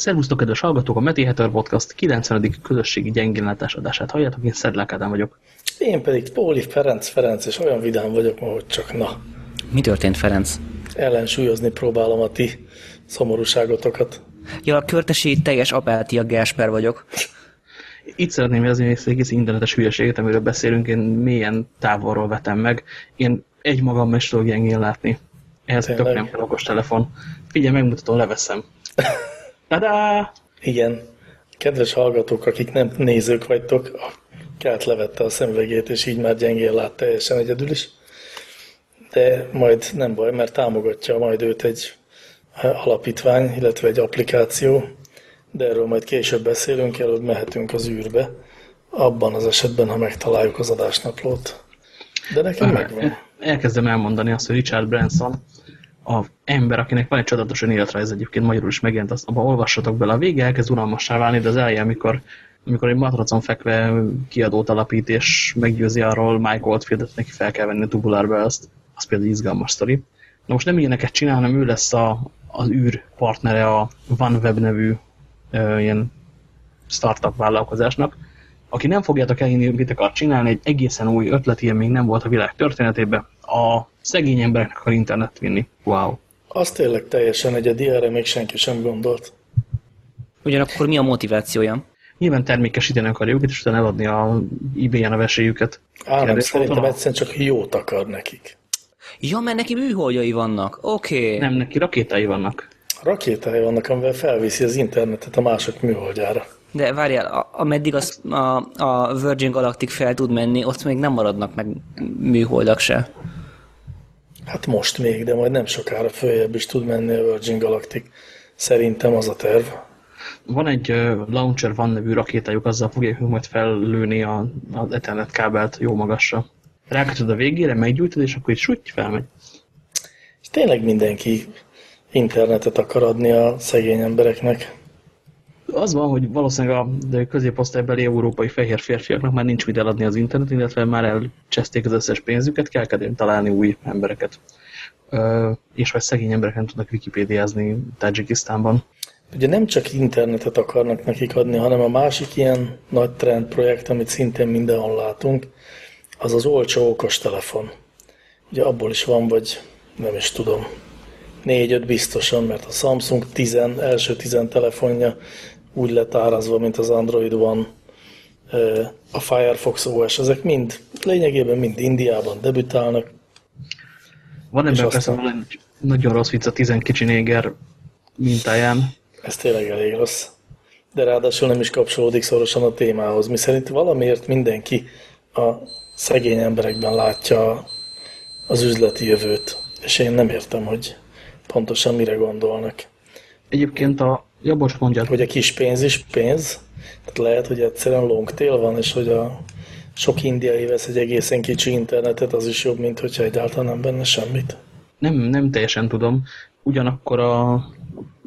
Szervusztok, kedves hallgatók! A Meti Hatter Podcast 90. közösségi gyengénlátás adását halljátok, én Szedlák Ádám vagyok. Én pedig Póli Ferenc Ferenc, és olyan vidám vagyok ma, hogy csak na. Mi történt, Ferenc? Ellensúlyozni próbálom a ti szomorúságotokat. Ja, a körtesi teljes apátia Gásper vagyok. Itt szeretném jelezni, ezt egész internetes hülyeséget, amiről beszélünk, én mélyen távolról vetem meg. Én egy magam is tudok gyengén látni. Ehhez tök nem kell okos telefon. Figyelj, megmutatom, leveszem. Tadá! Igen. Kedves hallgatók, akik nem nézők vagytok, a kelt levette a szemüvegét, és így már gyengén lát teljesen egyedül is. De majd nem baj, mert támogatja majd őt egy alapítvány, illetve egy applikáció, de erről majd később beszélünk, előbb mehetünk az űrbe, abban az esetben, ha megtaláljuk az adásnaplót. De nekem megvan. Elkezdem elmondani azt, hogy Richard Branson a ember, akinek van egy csodálatos önéletrajz egyébként magyarul is megjelent, azt abban olvassatok bele. A vége elkezd unalmassá válni, de az elején, amikor, amikor egy matracon fekve kiadót alapít, és meggyőzi arról Mike Oldfield-et, neki fel kell venni a tubulárba azt, az például izgalmas sztori. Na most nem ilyeneket csinál, hanem ő lesz a, az űr partnere a OneWeb nevű ö, ilyen startup vállalkozásnak, aki nem fogjátok elhinni, mit akar csinálni, egy egészen új ötlet, ilyen még nem volt a világ történetében, a szegény embereknek akar internet vinni. Wow. Az tényleg teljesen egyedi, erre még senki sem gondolt. Ugyanakkor mi a motivációja? Nyilván termékesíteni akarja őket, és utána eladni a eBay-en a vesélyüket. Á, nem, szerintem egyszerűen csak jót akar nekik. Ja, mert neki műholdjai vannak. Oké. Okay. Nem, neki rakétái vannak. Rakétái vannak, amivel felviszi az internetet a mások műholdjára. De várjál, ameddig az, a, a Virgin Galactic fel tud menni, ott még nem maradnak meg műholdak se. Hát most még, de majd nem sokára följebb is tud menni a Virgin Galactic. Szerintem az a terv. Van egy uh, Launcher Van nevű rakétájuk, azzal fogják majd fellőni a, az Ethernet kábelt jó magasra. Rákötöd a végére, meggyújtod, és akkor így súgy felmegy. És tényleg mindenki internetet akar adni a szegény embereknek. Az van, hogy valószínűleg a középosztálybeli európai fehér férfiaknak már nincs mit eladni az internet, illetve már elcseszték az összes pénzüket, kell kedvén találni új embereket. Ö, és vagy szegény embereken tudnak wikipédiázni Tajikisztánban. Ugye nem csak internetet akarnak nekik adni, hanem a másik ilyen nagy trend projekt, amit szintén mindenhol látunk, az az olcsó okos telefon. Ugye abból is van, vagy nem is tudom, négy-öt biztosan, mert a Samsung 10, első 10 telefonja úgy lett árazva, mint az Android One, a Firefox OS, ezek mind, lényegében mind Indiában debütálnak. Van ebben aztán... persze egy nagyon rossz vicc a 10 kicsi néger mintáján. Ez tényleg elég rossz. De ráadásul nem is kapcsolódik szorosan a témához. Mi szerint valamiért mindenki a szegény emberekben látja az üzleti jövőt. És én nem értem, hogy pontosan mire gondolnak. Egyébként a Ja, bocs, mondjad. Hogy a kis pénz is pénz. Tehát lehet, hogy egyszerűen long tail van, és hogy a sok indiai vesz egy egészen kicsi internetet, az is jobb, mint hogyha egyáltalán nem benne semmit. Nem, nem teljesen tudom. Ugyanakkor a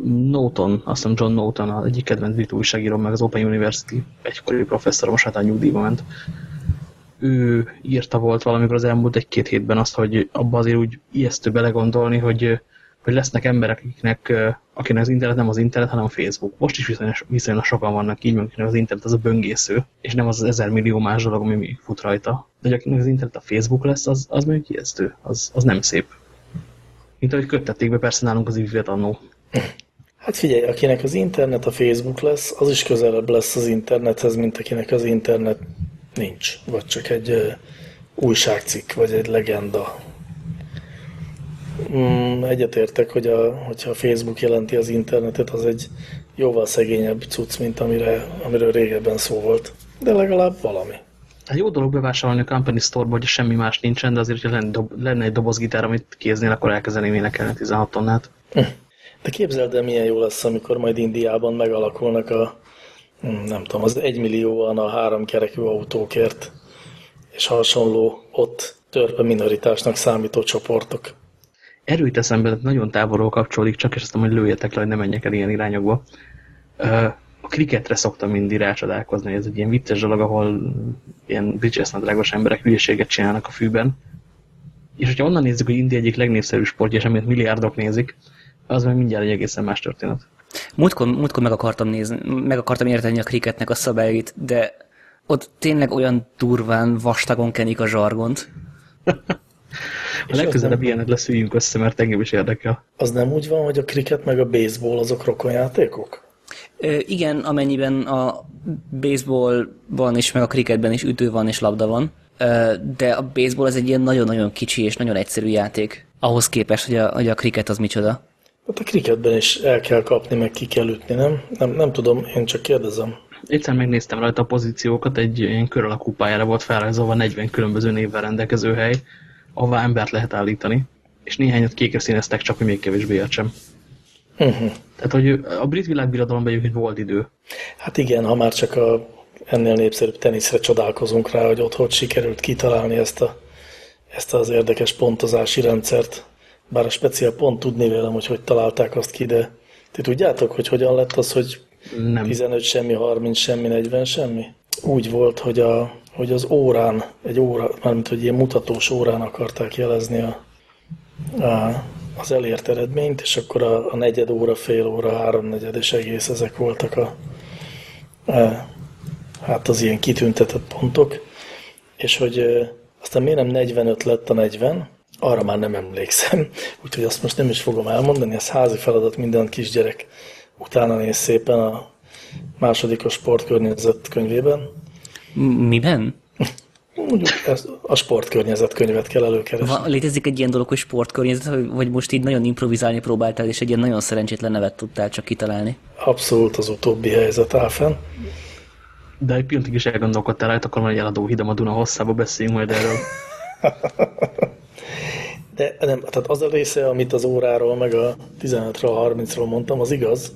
Norton, azt hiszem John Norton, az egyik kedvenc brit újságíró, meg az Open University egykori professzor, most hát a nyugdíjba ment. Ő írta volt valamikor az elmúlt egy-két hétben azt, hogy abba azért úgy ijesztő belegondolni, hogy hogy lesznek emberek, akiknek, akinek az internet nem az internet, hanem a Facebook. Most is viszonylag, viszonylag sokan vannak így, akinek az internet az a böngésző, és nem az az ezer millió más dolog, ami fut rajta. De hogy akinek az internet a Facebook lesz, az, az mondjuk ijesztő, az, az nem szép. Mint ahogy köttették be persze nálunk az ügyvédet annó. Hát figyelj, akinek az internet a Facebook lesz, az is közelebb lesz az internethez, mint akinek az internet nincs. Vagy csak egy uh, újságcikk, vagy egy legenda Mm, egyetértek, hogy a, hogyha a Facebook jelenti az internetet, az egy jóval szegényebb cucc, mint amire, amiről régebben szó volt. De legalább valami. Hát jó dolog bevásárolni a Company Store-ba, hogy semmi más nincsen, de azért, hogyha lenne, dob, lenne egy dobozgitár, amit kéznél, akkor elkezdeném énekelni 16 tonnát. Hm. De képzeld el, milyen jó lesz, amikor majd Indiában megalakulnak a, hm, nem tudom, az egymillióan a három kerekű autókért, és hasonló ott törpe minoritásnak számító csoportok erőt eszembe nagyon távolról kapcsolódik, csak és azt mondom, hogy lőjetek le, hogy ne menjek el ilyen irányokba. A kriketre szoktam mindig rácsodálkozni, ez egy ilyen vicces dolog, ahol ilyen bricsesznadrágos emberek hülyeséget csinálnak a fűben. És hogyha onnan nézzük, hogy India egyik legnépszerűbb sportja, és amit milliárdok nézik, az meg mindjárt egy egészen más történet. Múltkor, múltkor meg akartam nézni, meg akartam érteni a kriketnek a szabályait, de ott tényleg olyan durván vastagon kenik a zsargont. A legközelebb ilyenek lesz, üljünk össze, mert engem is érdekel. Az nem úgy van, hogy a kriket meg a baseball azok rokonjátékok? Ö, igen, amennyiben a baseballban is, meg a cricketben is ütő van és labda van, Ö, de a baseball az egy ilyen nagyon-nagyon kicsi és nagyon egyszerű játék. Ahhoz képest, hogy a, hogy a cricket az micsoda. Hát a kriketben is el kell kapni, meg ki kell ütni, nem? Nem, nem tudom, én csak kérdezem. Egyszer megnéztem rajta a pozíciókat, egy ilyen kör alakú pályára volt felrajzolva 40 különböző névvel rendelkező hely, ahová embert lehet állítani, és néhányat kékre színeztek, csak hogy még kevésbé értsem. Uh-huh. Tehát, hogy a brit világbirodalomban egyébként volt idő. Hát igen, ha már csak a ennél népszerűbb teniszre csodálkozunk rá, hogy ott hogy sikerült kitalálni ezt, a, ezt az érdekes pontozási rendszert. Bár a speciál pont tudni vélem, hogy hogy találták azt ki, de ti tudjátok, hogy hogyan lett az, hogy Nem. 15 semmi, 30 semmi, 40 semmi? Úgy volt, hogy, a, hogy az órán, egy óra, mármint hogy ilyen mutatós órán akarták jelezni a, a, az elért eredményt, és akkor a, a negyed óra, fél óra, háromnegyed és egész ezek voltak a, a hát az ilyen kitüntetett pontok, és hogy aztán miért nem 45 lett a 40, arra már nem emlékszem, úgyhogy azt most nem is fogom elmondani, ez házi feladat minden kisgyerek utána néz szépen a második a sportkörnyezet könyvében. Miben? Mondjuk ezt, a sportkörnyezet könyvet kell előkeresni. Va, létezik egy ilyen dolog, hogy sportkörnyezet, vagy- most így nagyon improvizálni próbáltál, és egy ilyen nagyon szerencsétlen nevet tudtál csak kitalálni? Abszolút az utóbbi helyzet áll fenn. De egy pillanatig is elgondolkodtál rajta, akkor egy eladó hidam a Duna hosszába, beszéljünk majd erről. De nem, tehát az a része, amit az óráról, meg a 15-ről, 30-ról mondtam, az igaz.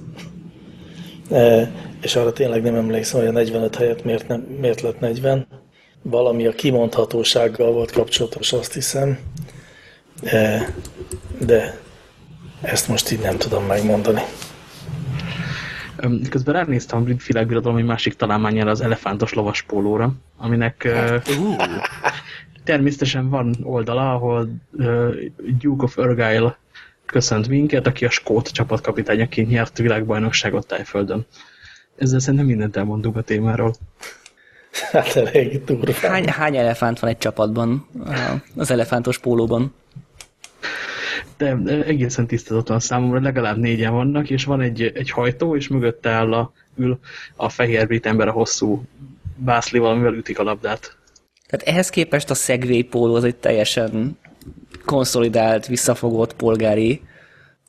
E, és arra tényleg nem emlékszem, hogy a 45 helyett miért, nem, miért lett 40. Valami a kimondhatósággal volt kapcsolatos, azt hiszem. E, de ezt most így nem tudom megmondani. Közben ránéztem a brit világbirodalom egy másik találmányára az elefántos lovas pólóra, aminek ö, természetesen van oldala, ahol ö, Duke of Argyle köszönt minket, aki a skót csapatkapitányaként nyert világbajnokságot Tájföldön. Ezzel szerintem mindent elmondunk a témáról. Hát elég durva. Hány, hány elefánt van egy csapatban, az elefántos pólóban? De ö, egészen tisztázatlan számomra legalább négyen vannak, és van egy, egy hajtó, és mögötte áll a, ül a fehér brit ember a hosszú bászlival, amivel ütik a labdát. Tehát ehhez képest a Segway póló az egy teljesen konszolidált, visszafogott polgári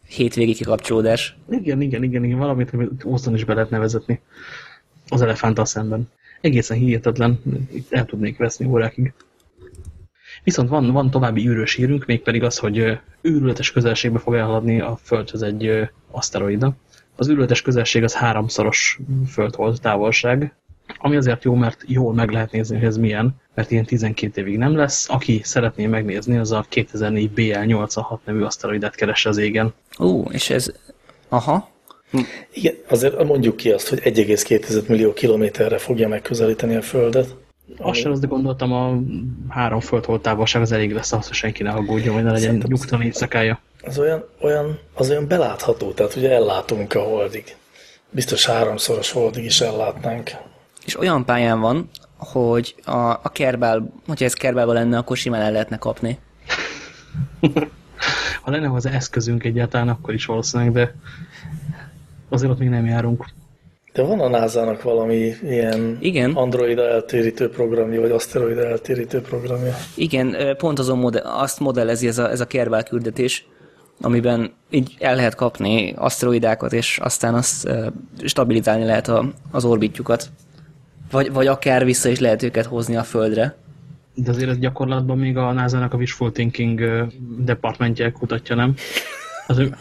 hétvégi kikapcsolódás. Igen, igen, igen, igen, valamit, amit Oszton is be lehet nevezetni az elefánttal szemben. Egészen hihetetlen, itt el tudnék veszni órákig. Viszont van, van további űrös hírünk, mégpedig az, hogy őrületes közelségbe fog elhaladni a Földhöz egy aszteroida. Az őrületes közelség az háromszoros földhold távolság, ami azért jó, mert jól meg lehet nézni, hogy ez milyen, mert ilyen 12 évig nem lesz. Aki szeretné megnézni, az a 2004 BL86 nevű aszteroidát keresse az égen. Ó, és ez... Aha. Igen, azért mondjuk ki azt, hogy 1,2 millió kilométerre fogja megközelíteni a Földet. Azt sem azt gondoltam, a három földhold távolság az elég lesz ahhoz, hogy senki ne aggódjon, vagy ne legyen nyugtalan éjszakája. Az olyan, olyan, az olyan belátható, tehát ugye ellátunk a holdig. Biztos háromszoros holdig is ellátnánk. És olyan pályán van, hogy a, a kerbál, hogyha ez kerbálban lenne, akkor simán el lehetne kapni. Ha lenne az eszközünk egyáltalán, akkor is valószínűleg, de azért ott még nem járunk. De van a NASA-nak valami ilyen Igen. androida eltérítő programja, vagy aszteroida eltérítő programja. Igen, pont azon mode, azt modellezi ez a, ez a kerbál küldetés, amiben így el lehet kapni aszteroidákat, és aztán azt stabilizálni lehet a, az orbitjukat. Vagy, vagy akár vissza is lehet őket hozni a Földre. De azért ez gyakorlatban még a NASA-nak a wishful thinking departmentje kutatja, nem? Az ő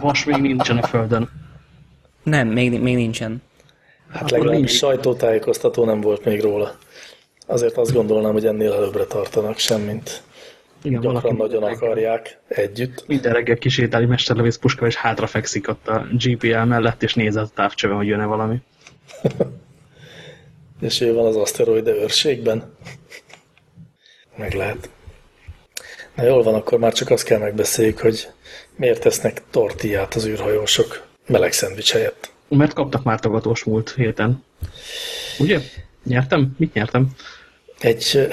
vas még nincsen a Földön. Nem, még, még nincsen. Hát Akkor legalábbis nincs. sajtótájékoztató nem volt még róla. Azért azt gondolnám, hogy ennél előbbre tartanak semmint. Igen, Gyakran nagyon akarják együtt. minden reggel kísérteli mesterlövész puska, és hátra fekszik ott a GPL mellett, és néz a távcsöve, hogy jön-e valami. És ő van az aszteroide őrségben. Meg lehet. Na jól van, akkor már csak azt kell megbeszéljük, hogy miért tesznek tortillát az űrhajósok. meleg szendvics helyett. Mert kaptak már tagatós múlt héten. Ugye? Nyertem? Mit nyertem? Egy,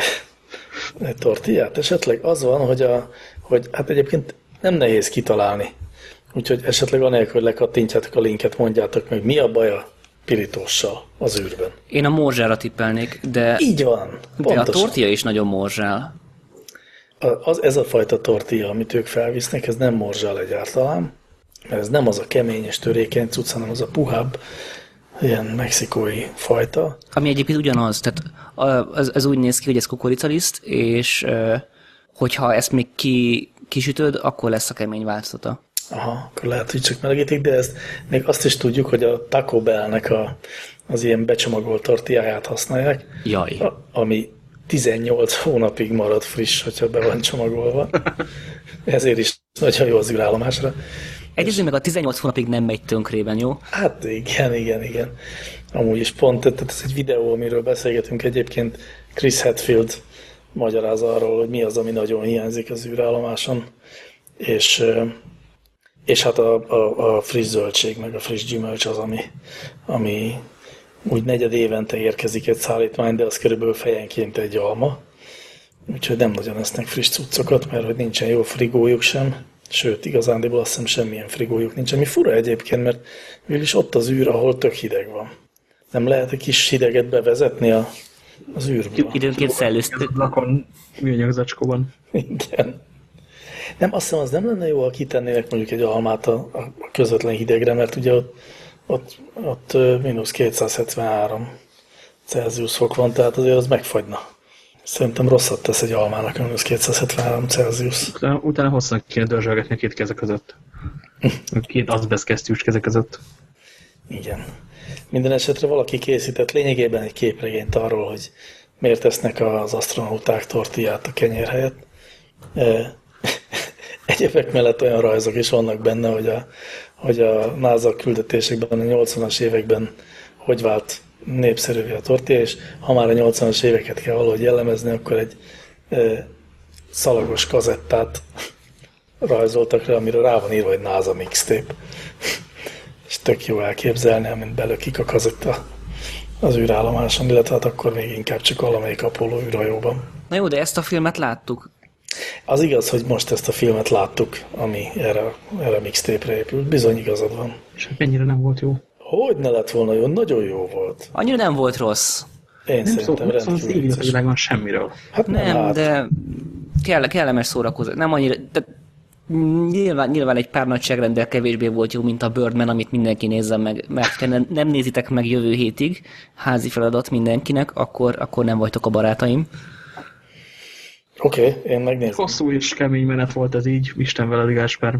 egy tortillát esetleg? Az van, hogy, a, hogy hát egyébként nem nehéz kitalálni. Úgyhogy esetleg anélkül, hogy lekattintjátok a linket, mondjátok meg, mi a baj a pirítóssal az űrben. Én a morzsára tippelnék, de, Így van. de a tortilla is nagyon morzsál. Az, ez a fajta tortilla, amit ők felvisznek, ez nem morzsál egyáltalán, mert ez nem az a kemény és törékeny cucc, hanem az a puhább, ilyen mexikói fajta. Ami egyébként ugyanaz, tehát a- ez, ez úgy néz ki, hogy ez kukoricaliszt, és hogyha ezt még ki, kisütöd, akkor lesz a kemény változata. Aha, akkor lehet, hogy csak melegítik, de ezt még azt is tudjuk, hogy a Taco Bellnek a, az ilyen becsomagolt tortilláját használják, Jaj. a, ami 18 hónapig marad friss, hogyha be van csomagolva. Ezért is nagyon jó az űrállomásra. Egyébként meg a 18 hónapig nem megy tönkrében, jó? Hát igen, igen, igen. Amúgy is pont, tehát ez egy videó, amiről beszélgetünk egyébként. Chris Hadfield magyaráz arról, hogy mi az, ami nagyon hiányzik az űrállomáson, és, és hát a, a, a friss zöldség, meg a friss gyümölcs az, ami, ami úgy negyed évente érkezik egy szállítmány, de az körülbelül fejenként egy alma. Úgyhogy nem nagyon esznek friss cuccokat, mert hogy nincsen jó frigójuk sem. Sőt, igazándiból azt hiszem semmilyen frigójuk nincs. Ami fura egyébként, mert mégis ott az űr, ahol tök hideg van. Nem lehet egy kis hideget bevezetni a, az űrből? Időnként szellőztő. Lakon műanyag zacskóban. Igen. Nem, azt hiszem, az nem lenne jó, ha kitennének mondjuk egy almát a, a közvetlen hidegre, mert ugye ott, ott, ott mínusz 273 Celsius fok van, tehát azért az megfagyna. Szerintem rosszat tesz egy almának, mínusz 273 Celsius. Utána, utána hosszan kéne dörzsölgetni a két keze között. A két azbest kesztyűs keze között. Igen. Minden esetre valaki készített lényegében egy képregényt arról, hogy miért tesznek az astronauták tortillát a kenyér helyett. E, Egyebek mellett olyan rajzok is vannak benne, hogy a, hogy a NASA küldetésekben a 80-as években hogy vált népszerűvé a tortilla, és ha már a 80-as éveket kell valahogy jellemezni, akkor egy e, szalagos kazettát rajzoltak rá, amire rá van írva, hogy NASA mixtape. És tök jó elképzelni, amint belökik a kazetta az űrállomáson, illetve hát akkor még inkább csak valamelyik Apollo űrhajóban. Na jó, de ezt a filmet láttuk. Az igaz, hogy most ezt a filmet láttuk, ami erre, erre a mixtape-re épült. Bizony igazad van. És hát mennyire nem volt jó. Hogy ne lett volna jó? Nagyon jó volt. Annyira nem volt rossz. Én Nem szerintem nem szó az rendkívül égvilág vicces. világon semmiről. Hát nem, Nem, hát. de kell, kellemes szórakozás. Nem annyira... De nyilván, nyilván egy pár nagyságrendel kevésbé volt jó, mint a Birdman, amit mindenki nézzen meg, mert ha nem, nem nézitek meg jövő hétig, házi feladat mindenkinek, akkor, akkor nem vagytok a barátaim. Oké, okay, én megnézem. Hosszú és kemény menet volt ez így, Isten veled, Gásper.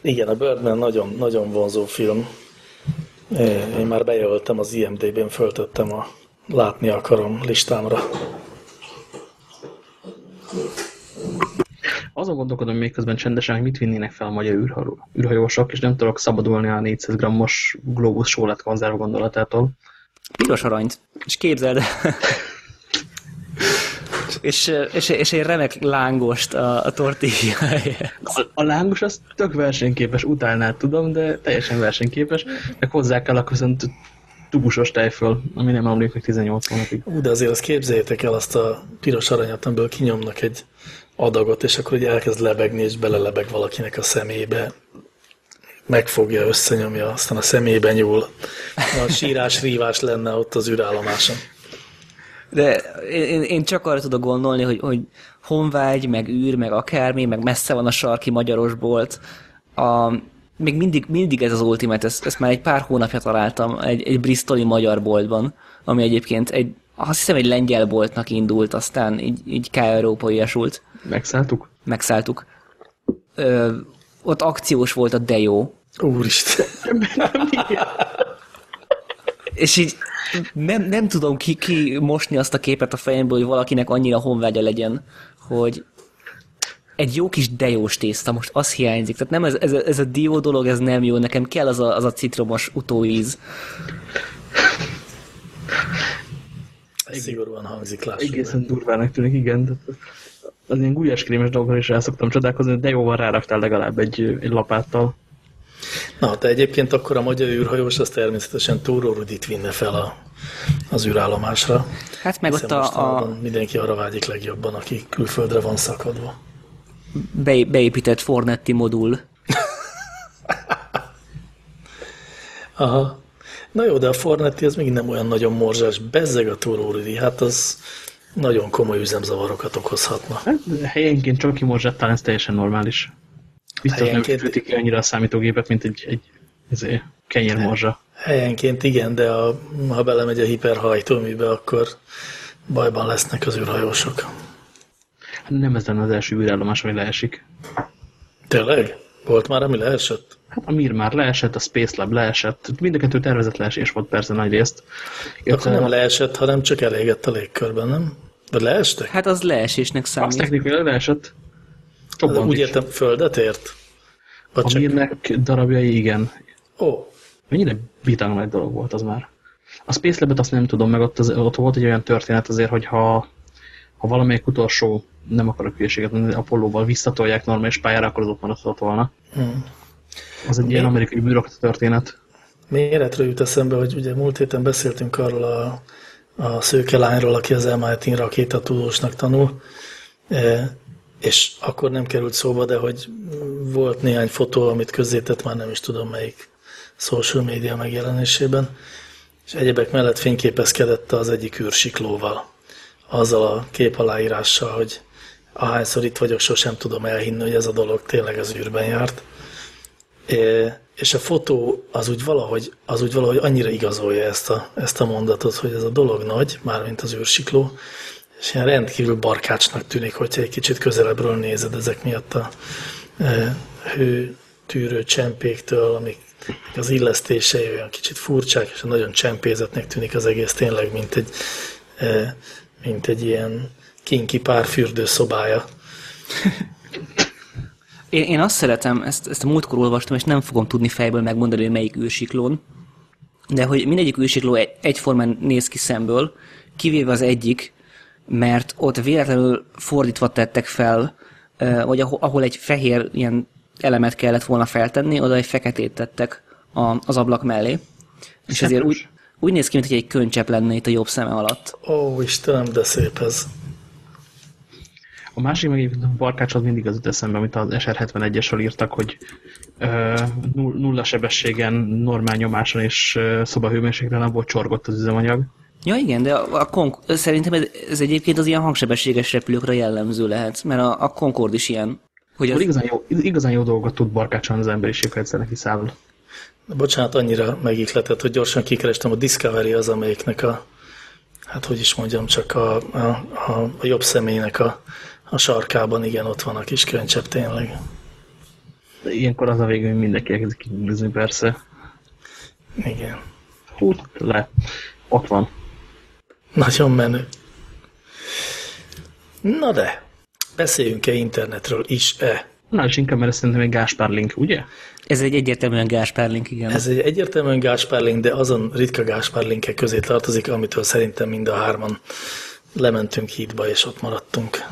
Igen, a Birdman nagyon, nagyon vonzó film. Én már bejelöltem az IMDB-n, föltöttem a látni akarom listámra. Azon gondolkodom, hogy még közben csendesen, hogy mit vinnének fel a magyar űrhajó, űrhajósok, és nem tudok szabadulni a 400 grammos globus sólet konzerv gondolatától. Piros aranyt. És képzeld, és, és, és egy remek lángost a, a tortilla. A, a lángos az tök versenyképes, utálnád tudom, de teljesen versenyképes, meg hozzá kell a köszönt tubusos tejföl, ami nem emlék meg 18 hónapig. Ú, de azért azt képzeljétek el azt a piros aranyat, amiből kinyomnak egy adagot, és akkor ugye elkezd lebegni, és belelebeg valakinek a szemébe. Megfogja, összenyomja, aztán a szemébe nyúl. A sírás, rívás lenne ott az űrállomáson. De én, én csak arra tudok gondolni, hogy, hogy honvágy, meg űr, meg akármi, meg messze van a sarki magyaros bolt. A, még mindig, mindig ez az ultimate, ezt, ezt már egy pár hónapja találtam egy, egy bristoli magyar boltban, ami egyébként egy, azt hiszem egy lengyel boltnak indult, aztán így, így k-európaiasult, Megszálltuk? megszálltuk. Ö, ott akciós volt a Deo, Úristen. és így nem, nem tudom ki, ki mosni azt a képet a fejemből, hogy valakinek annyira honvágya legyen, hogy egy jó kis dejós tészta, most az hiányzik. Tehát nem ez, ez, a, ez a dió dolog, ez nem jó, nekem kell az a, az a citromos utóíz. Szigorúan hangzik, lássuk. Egészen durvának tűnik, igen. de az ilyen gulyáskrémes dolgokra is el szoktam csodálkozni, de jóval ráraktál legalább egy, egy lapáttal. Na, de egyébként akkor a magyar űrhajós az természetesen Túró Rudit vinne fel a, az űrállomásra. Hát meg ott a, a... Mindenki arra vágyik legjobban, aki külföldre van szakadva. Be, beépített Fornetti modul. Aha. Na jó, de a Fornetti az még nem olyan nagyon morzsás. Bezzeg a Túró Rudi, hát az nagyon komoly üzemzavarokat okozhatna. Hát, helyenként csak kimorzsát talán ez teljesen normális. Biztos helyenként... nem sütik annyira a számítógépet, mint egy, egy, egy kenyérmorzsa. Helyenként igen, de a, ha belemegy a hiperhajtóműbe, akkor bajban lesznek az űrhajósok. Hát nem ez lenne az első űrállomás, ami leesik. Tényleg? Volt már, ami leesett? Hát a Mir már leesett, a Space Lab leesett, mind a kettő tervezett leesés volt persze nagy részt. Akkor nem leesett, hanem csak elégett a légkörben, nem? De leestek? Hát az leesésnek számít. Azt technikailag leesett. Csobbant Úgy értem, földet ért? Vagy a csak... Mirnek darabjai igen. Ó. Mennyire bitang nagy dolog volt az már. A Space Lab-et azt nem tudom, meg ott, az, ott volt egy olyan történet azért, hogy ha, ha valamelyik utolsó, nem akarok hülyeséget mondani, Apollo-val visszatolják normális pályára, akkor az ott maradhatott volna. Hmm. Az egy Mi? ilyen amerikai bűrokrata történet. Méretről jut eszembe, hogy ugye múlt héten beszéltünk arról a, a szőkelányról, aki az MIT-n rakétatudósnak tanul, e, és akkor nem került szóba, de hogy volt néhány fotó, amit közzétett, már nem is tudom melyik social media megjelenésében, és egyebek mellett fényképezkedett az egyik űrsiklóval, azzal a kép aláírással, hogy ahányszor itt vagyok, sosem tudom elhinni, hogy ez a dolog tényleg az űrben járt. És a fotó az úgy valahogy, az úgy valahogy annyira igazolja ezt a, ezt a mondatot, hogy ez a dolog nagy, mármint az űrsikló, és ilyen rendkívül barkácsnak tűnik, hogyha egy kicsit közelebbről nézed ezek miatt a e, hőtűrő csempéktől, amik az illesztései olyan kicsit furcsák, és nagyon csempézetnek tűnik az egész tényleg, mint egy, e, mint egy ilyen kinki párfürdő szobája. Én, én azt szeretem, ezt, ezt a múltkor olvastam, és nem fogom tudni fejből megmondani, hogy melyik űrsiklón, de hogy mindegyik űrsikló egy, egyformán néz ki szemből, kivéve az egyik, mert ott véletlenül fordítva tettek fel, vagy ahol egy fehér ilyen elemet kellett volna feltenni, oda egy feketét tettek az ablak mellé. És ezért úgy, úgy néz ki, mint hogy egy könycsepp lenne itt a jobb szeme alatt. Ó, Istenem, de szép ez. A másik meg a barkácsot mindig az jut eszembe, amit az SR71-esről írtak, hogy ö, nulla sebességen, normál nyomáson és szobahőmérsékleten abból csorgott az üzemanyag. Ja igen, de a, a Conc szerintem ez, ez egyébként az ilyen hangsebességes repülőkre jellemző lehet, mert a, a Concord is ilyen. Hogy az... igazán, jó, igazán jó dolgot tud barkácsolni az emberiség, ha egyszer neki száll. Bocsánat, annyira megikletett, hogy gyorsan kikerestem, a Discovery az, amelyiknek a, hát hogy is mondjam, csak a, a, a, a jobb személynek a, a sarkában, igen, ott van a kis könycsepp tényleg. De ilyenkor az a hogy mindenki elkezdik kigúzni, persze. Igen. Hú, le. Ott van. Nagyon menő. Na de, beszéljünk-e internetről is-e? Na, és inkább, mert szerintem egy Gáspár link, ugye? Ez egy egyértelműen Gáspár link, igen. Ez egy egyértelműen Gáspár link, de azon ritka Gáspár linkek közé tartozik, amitől szerintem mind a hárman lementünk hídba, és ott maradtunk.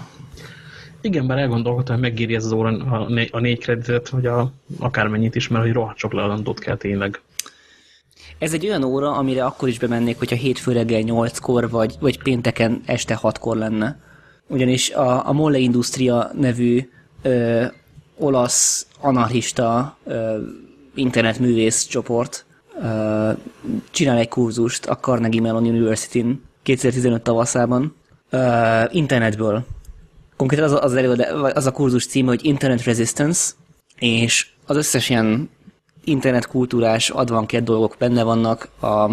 Igen, bár elgondolkodtam, hogy megéri ez az óra a, né a négy kreditet, vagy a, akármennyit is, mert hogy rohadt sok leadandót kell tényleg. Ez egy olyan óra, amire akkor is bemennék, hogyha hétfő reggel 8-kor, vagy, vagy pénteken este 6-kor lenne. Ugyanis a, a Molle Industria nevű ö, olasz anarchista ö, internetművész csoport ö, csinál egy kurzust a Carnegie Mellon University-n 2015 tavaszában ö, internetből. Konkrétan az, az, előad, az a kurzus címe, hogy Internet Resistance, és az összes ilyen internetkultúrás advankett dolgok benne vannak, a, a,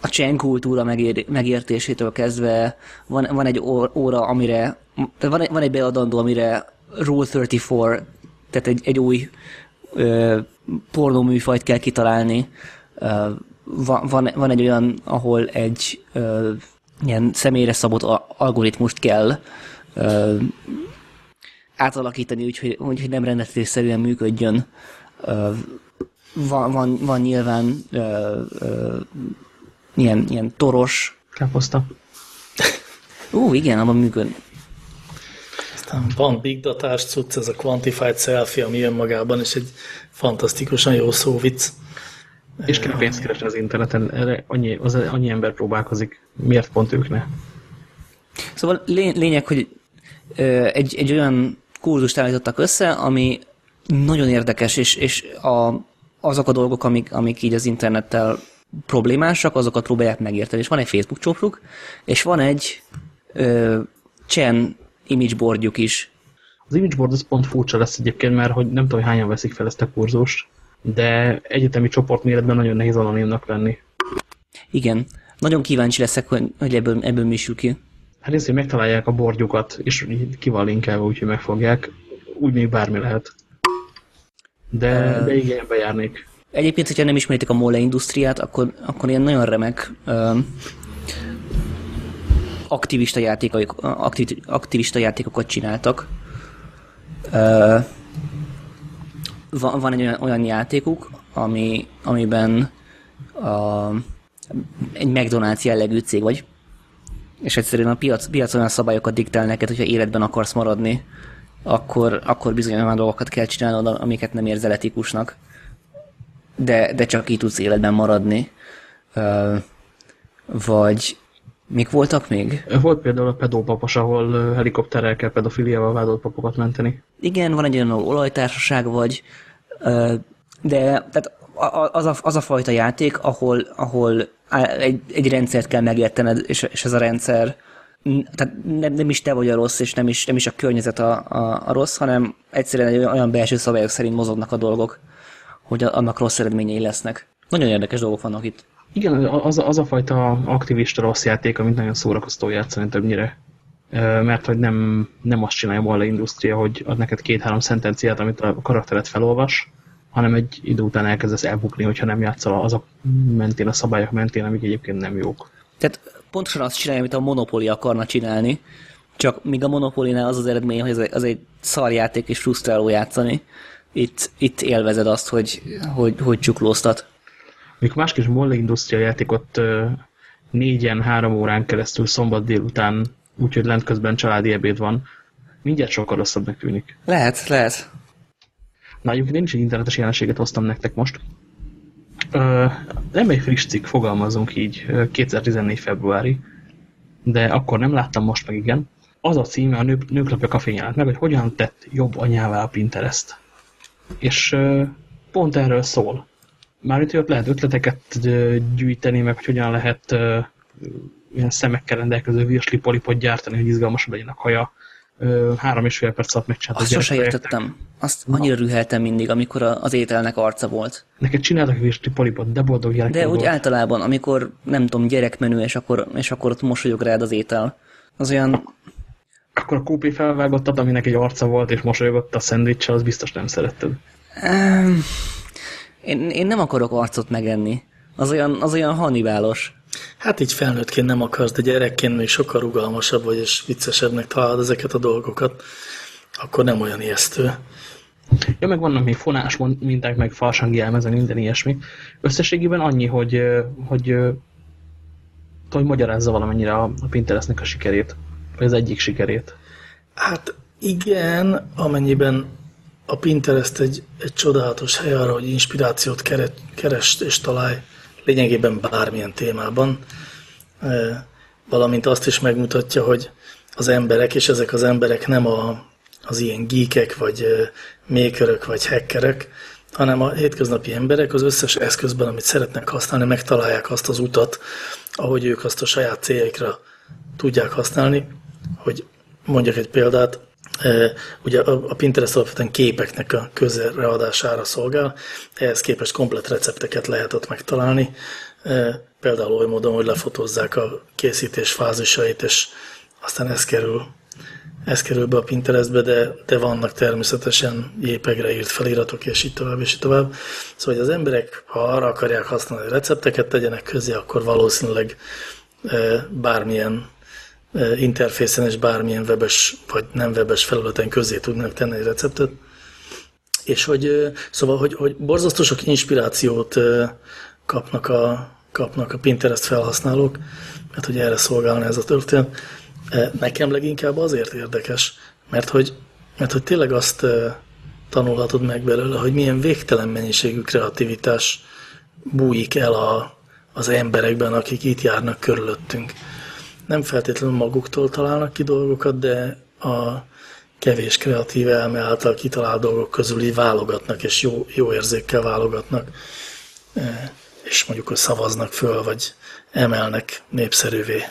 a Chen kultúra megér, megértésétől kezdve van, van egy óra, amire, van van egy beadandó, amire Rule 34, tehát egy, egy új ö, pornóműfajt kell kitalálni. Ö, van, van, van egy olyan, ahol egy ö, ilyen személyre szabott algoritmust kell átalakítani, úgyhogy, úgyhogy nem rendeltetésszerűen működjön van, van, van nyilván ö, ö, ilyen, ilyen toros. Káposzta. Ú, igen, abban működ. Aztán van big datás cucc, ez a quantified selfie, ami önmagában is egy fantasztikusan jó szóvic. És kell pénzt keresni az interneten, erre annyi, az, annyi ember próbálkozik. Miért pont ők ne? Szóval lényeg, hogy egy, egy olyan kurzust állítottak össze, ami nagyon érdekes, és, és a, azok a dolgok, amik, amik így az internettel problémásak, azokat próbálják megérteni. És van egy Facebook csoportuk, és van egy ö, Chen imageboardjuk is. Az imageboard az pont furcsa lesz egyébként, mert hogy nem tudom, hányan veszik fel ezt a kurzust, de egyetemi csoport méretben nagyon nehéz anonimnak lenni. Igen. Nagyon kíváncsi leszek, hogy, hogy ebből, ebből mi ki. Hát hogy megtalálják a bordjukat, és ki van linkelve, úgyhogy megfogják. Úgy még bármi lehet. De, uh, de igen, bejárnék. Egyébként, hogyha nem ismeritek a Mole industriát, akkor, akkor ilyen nagyon remek uh, aktivista, játékok, aktiv, aktivista játékokat csináltak. Uh, van, van egy olyan, olyan játékuk, ami, amiben a, egy McDonald's jellegű cég vagy, és egyszerűen a piac, piac olyan szabályokat diktál neked, hogyha életben akarsz maradni, akkor, akkor bizony olyan dolgokat kell csinálnod, amiket nem érzel etikusnak. De, de csak így tudsz életben maradni. Vagy Mik voltak még? Volt például a pedópapos, ahol helikopterrel kell pedofiliával vádolt papokat menteni. Igen, van egy olyan olajtársaság vagy, de tehát az a, az a fajta játék, ahol, ahol egy, egy rendszert kell megértened, és, és ez a rendszer tehát nem, nem is te vagy a rossz, és nem is, nem is a környezet a, a, a rossz, hanem egyszerűen olyan belső szabályok szerint mozognak a dolgok, hogy annak rossz eredményei lesznek. Nagyon érdekes dolgok vannak itt. Igen, az, az a fajta aktivista rossz játék, amit nagyon szórakoztó játszani többnyire. Mert hogy nem, nem azt csinálja a Industria, hogy ad neked két-három szentenciát, amit a karakteret felolvas, hanem egy idő után elkezdesz elbukni, hogyha nem játszol azok mentén, a szabályok mentén, amik egyébként nem jók. Tehát pontosan azt csinálja, amit a Monopoly akarna csinálni, csak míg a Monopoly-nál az az eredmény, hogy az egy szarjáték és frusztráló játszani, itt, itt élvezed azt, hogy, hogy, hogy csuklóztat. Mikor kis Molle Industria játékot négyen, három órán keresztül szombat délután, úgyhogy lent közben családi ebéd van, mindjárt sokkal rosszabbnak tűnik. Lehet, lehet. Na, egyébként én is egy internetes jelenséget hoztam nektek most. Nem egy friss cikk, fogalmazunk így, 2014 februári, de akkor nem láttam, most meg igen. Az a címe, a nők, nőklapja kafén jelent meg, hogy hogyan tett jobb anyává a Pinterest. És pont erről szól. Mármint, hogy ott lehet ötleteket gyűjteni, meg hogy hogyan lehet ilyen szemekkel rendelkező virsli polipot gyártani, hogy izgalmasabb legyen a kaja. Három és fél perc alatt megcsináltak. Azt sose értettem. Azt annyira rüheltem mindig, amikor az ételnek arca volt. Neked csináltak virsli polipot, de boldog gyerek. De úgy általában, amikor nem tudom, gyerekmenü, és akkor, és akkor ott mosolyog rád az étel. Az olyan... Akkor a kópi felvágottad, aminek egy arca volt, és mosolyogott a szendvicssel, az biztos nem szeretted. Um, én, én nem akarok arcot megenni. Az olyan, az olyan hanibálos. Hát így felnőttként nem akarsz, de gyerekként még sokkal rugalmasabb vagy, és viccesebbnek találod ezeket a dolgokat, akkor nem olyan ijesztő. Ja, meg vannak még fonás minták, meg farsangi elmezen, minden ilyesmi. Összességében annyi, hogy, hogy, hogy magyarázza valamennyire a Pinterestnek a sikerét, vagy az egyik sikerét. Hát igen, amennyiben a Pinterest egy, egy csodálatos hely arra, hogy inspirációt keres és találj lényegében bármilyen témában, valamint azt is megmutatja, hogy az emberek, és ezek az emberek nem a, az ilyen geekek, vagy makerök, vagy hackerek, hanem a hétköznapi emberek az összes eszközben, amit szeretnek használni, megtalálják azt az utat, ahogy ők azt a saját céljaikra tudják használni, hogy mondjak egy példát, Ugye a Pinterest alapvetően képeknek a közreadására szolgál, ehhez képest komplet recepteket lehet ott megtalálni, például oly módon, hogy lefotózzák a készítés fázisait, és aztán ez kerül, ez kerül be a Pinterestbe, de, de vannak természetesen jépegre írt feliratok, és így tovább, és így tovább. Szóval, hogy az emberek, ha arra akarják használni, hogy recepteket tegyenek közé, akkor valószínűleg bármilyen interfészen és bármilyen webes vagy nem webes felületen közé tudnak tenni egy receptet. És hogy, szóval, hogy, hogy borzasztó sok inspirációt kapnak a, kapnak a Pinterest felhasználók, mert hogy erre szolgálna ez a történet. Nekem leginkább azért érdekes, Mert hogy, mert hogy tényleg azt tanulhatod meg belőle, hogy milyen végtelen mennyiségű kreativitás bújik el a, az emberekben, akik itt járnak körülöttünk. Nem feltétlenül maguktól találnak ki dolgokat, de a kevés kreatív elme által kitalált dolgok közül így válogatnak, és jó, jó érzékkel válogatnak, és mondjuk, hogy szavaznak föl, vagy emelnek népszerűvé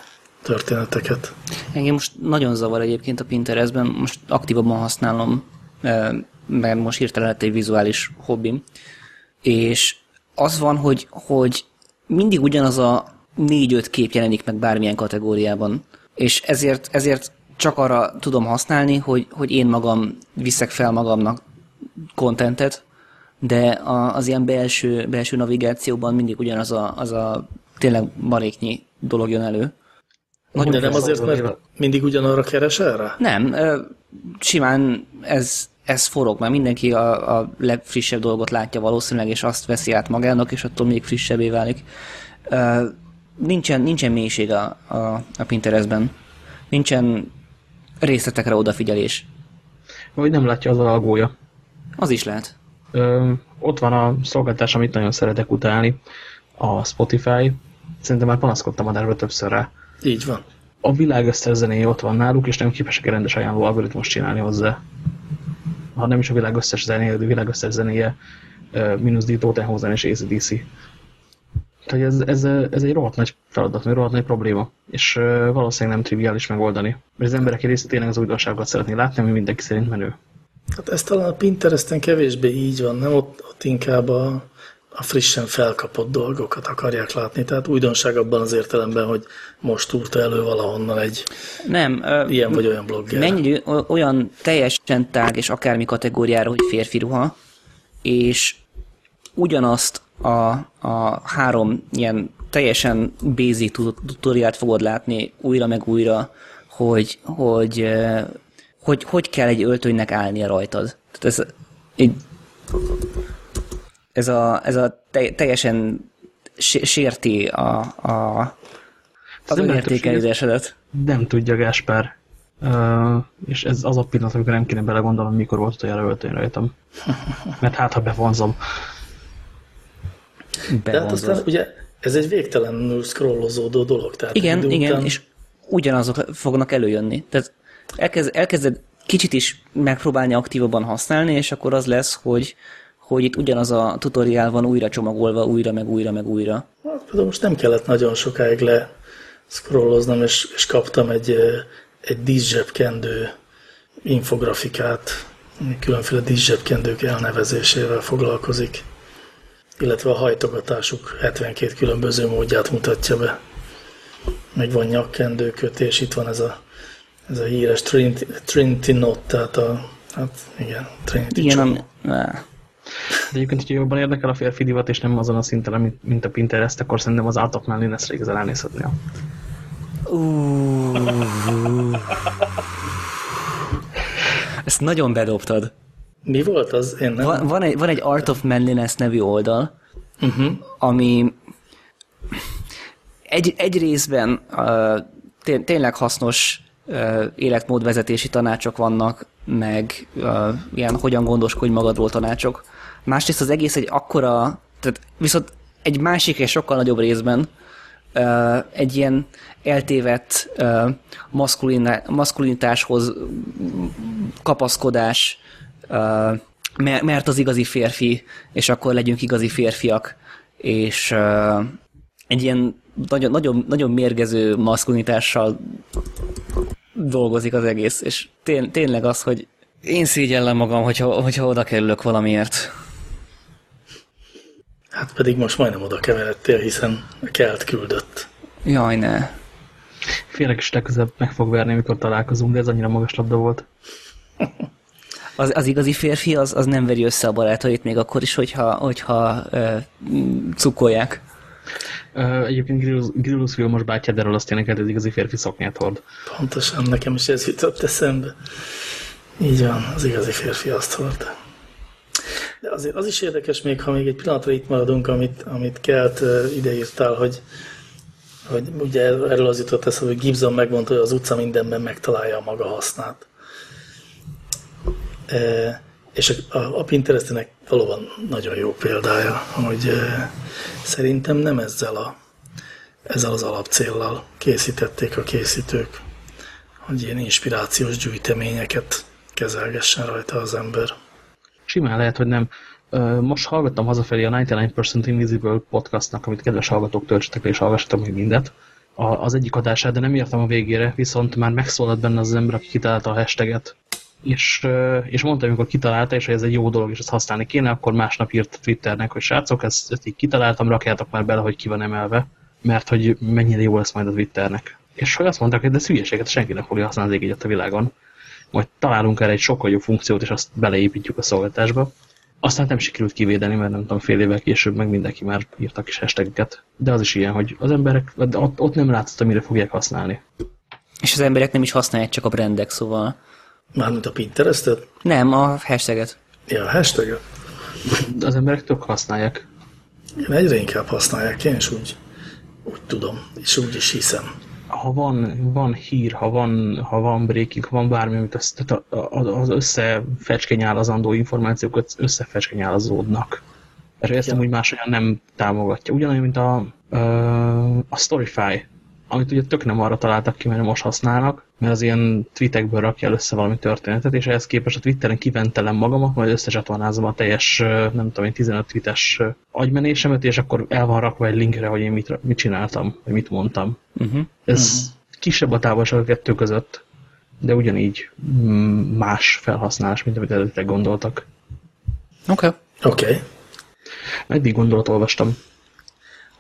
történeteket. Engem most nagyon zavar egyébként a Pinterestben, most aktívabban használom, mert most hirtelen lett egy vizuális hobbim, és az van, hogy, hogy mindig ugyanaz a négy-öt kép jelenik meg bármilyen kategóriában, és ezért, ezért csak arra tudom használni, hogy, hogy én magam viszek fel magamnak kontentet, de a, az ilyen belső, belső navigációban mindig ugyanaz a, az a tényleg maréknyi dolog jön elő. Nagyon de nem azért, mert mindig ugyanarra keresel rá? Nem, simán ez, ez forog, mert mindenki a, a legfrissebb dolgot látja valószínűleg, és azt veszi át magának, és attól még frissebbé válik. Nincsen, nincsen mélység a, a, a Pinterestben. Nincsen részletekre odafigyelés. Vagy nem látja az algója. Az is lehet. Ö, ott van a szolgáltás, amit nagyon szeretek utálni, a Spotify. Szerintem már panaszkodtam adásba többször rá. Így van. A világ összes ott van náluk, és nem képesek egy rendes ajánló algoritmus csinálni hozzá. Ha nem is a világ összes zenéje, de a világ összes zenéje, mínusz D. Totenhausen és ACDC. Tehát ez, ez, ez egy rohadt nagy feladat, egy rohadt nagy probléma, és valószínűleg nem triviális megoldani. Mert az emberek része tényleg az újdonságokat szeretné látni, ami mindenki szerint menő. Hát ez talán a Pinteresten kevésbé így van, nem? Ott, ott inkább a, a frissen felkapott dolgokat akarják látni. Tehát újdonság abban az értelemben, hogy most úrta elő valahonnan egy nem, ilyen vagy olyan blogger. Mennyi olyan teljesen tág és akármi kategóriára, hogy férfi ruha, és ugyanazt a, a három ilyen teljesen basic tutoriát fogod látni újra meg újra, hogy hogy, hogy, hogy kell egy öltönynek állnia rajtad. Tehát ez, így, ez a, ez a teljesen sérti a, a, az önértékelődésedet. Nem tudja Gáspár. Uh, és ez az a pillanat, amikor nem kéne belegondolnom, mikor volt utoljára öltöny rajtam. Mert hát, ha bevonzom. De hát aztán ugye ez egy végtelenül scrollozódó dolog. Tehát igen, igen, után... és ugyanazok fognak előjönni. Tehát elkezd, elkezded kicsit is megpróbálni aktívabban használni, és akkor az lesz, hogy, hogy itt ugyanaz a tutoriál van újra csomagolva, újra, meg újra, meg újra. Hát, például most nem kellett nagyon sokáig le scrolloznom, és, és kaptam egy, egy díszsebkendő infografikát, különféle díszsebkendők elnevezésével foglalkozik illetve a hajtogatásuk 72 különböző módját mutatja be. Meg van nyakkendőkötés, itt van ez a, ez a híres Trinity, Trinity Knot, tehát a, hát igen, Trinity Igen, ami, de egyébként, hogyha jobban érdekel a férfi divat, és nem azon a szinten, mint, mint a Pinterest, akkor szerintem az Art of Manliness-re igazán elnézhetnél. Ezt nagyon bedobtad. Mi volt az? Én nem... Van, van, egy, van egy Art of Manliness nevű oldal, uh-huh. ami egy, egy részben uh, té- tényleg hasznos uh, életmódvezetési tanácsok vannak, meg uh, ilyen hogyan gondoskodj magadról tanácsok. Másrészt az egész egy akkora, tehát viszont egy másik és sokkal nagyobb részben uh, egy ilyen eltévedt uh, maszkulin, maszkulinitáshoz kapaszkodás, mert az igazi férfi, és akkor legyünk igazi férfiak, és egy ilyen nagyon, nagyon, nagyon mérgező maszkulinitással dolgozik az egész, és tény, tényleg az, hogy én szégyellem magam, hogyha, hogyha oda kerülök valamiért. Hát pedig most majdnem oda keveredtél, hiszen a kelt küldött. Jaj, ne. Félek is legközelebb meg fog verni, mikor találkozunk, de ez annyira magas labda volt. az, az igazi férfi az, az nem veri össze a barátait még akkor is, hogyha, hogyha uh, cukolják. Uh, egyébként Grillus Vilmos bátyád erről azt énekelt, hogy az igazi férfi szoknyát hord. Pontosan, nekem is ez jutott eszembe. Így van, az igazi férfi azt hord. De azért az is érdekes még, ha még egy pillanatra itt maradunk, amit, amit Kelt ideírtál, hogy, hogy ugye erről az jutott eszembe, hogy Gibson megmondta, hogy az utca mindenben megtalálja a maga hasznát. És a, a, Pinterestnek valóban nagyon jó példája, hogy szerintem nem ezzel, a, ezzel az alapcéllal készítették a készítők, hogy ilyen inspirációs gyűjteményeket kezelgessen rajta az ember. Simán lehet, hogy nem. Most hallgattam hazafelé a 99% Invisible podcastnak, amit kedves hallgatók töltsetek és hallgassatok még mindet, az egyik adását, de nem értem a végére, viszont már megszólalt benne az ember, aki kitalálta a hashtaget. És, és mondta, amikor kitalálta, és hogy ez egy jó dolog, és ezt használni kéne, akkor másnap írt Twitternek, hogy srácok, ezt, ezt így kitaláltam, rakjátok már bele, hogy ki van emelve, mert hogy mennyire jó lesz majd a Twitternek. És hogy azt mondták, hogy de szülyeséget senki nem fogja használni az ég a világon. Majd találunk erre egy sokkal jobb funkciót, és azt beleépítjük a szolgáltásba. Aztán nem sikerült kivédeni, mert nem tudom, fél évvel később meg mindenki már írtak is hashtageket. De az is ilyen, hogy az emberek, ott, ott nem látszott, mire fogják használni. És az emberek nem is használják csak a brandek, szóval... Mármint a Pinterestet? Nem, a hashtaget. Ja, a hashtaget. Az emberek tök használják. Én egyre inkább használják, én is úgy, úgy tudom, és úgy is hiszem ha van, van hír, ha van, ha van breaking, ha van bármi, amit az, az összefecskenyálazandó információkat összefecskenyálazódnak. Erre ezt úgy más olyan nem támogatja. Ugyanolyan, mint a, a Storyfy amit ugye tök nem arra találtak ki, mert most használnak, mert az ilyen tweetekből rakja el össze valami történetet, és ehhez képest a Twitteren kiventelem magamat, majd összecsatornázom a teljes, nem tudom én, 15 tweetes agymenésemet, és akkor el van rakva egy linkre, hogy én mit, mit csináltam, vagy mit mondtam. Uh -huh. Ez uh -huh. kisebb a távolság a kettő között, de ugyanígy más felhasználás, mint amit előtte gondoltak. Oké. Okay. Oké. Okay. Eddig gondolat olvastam.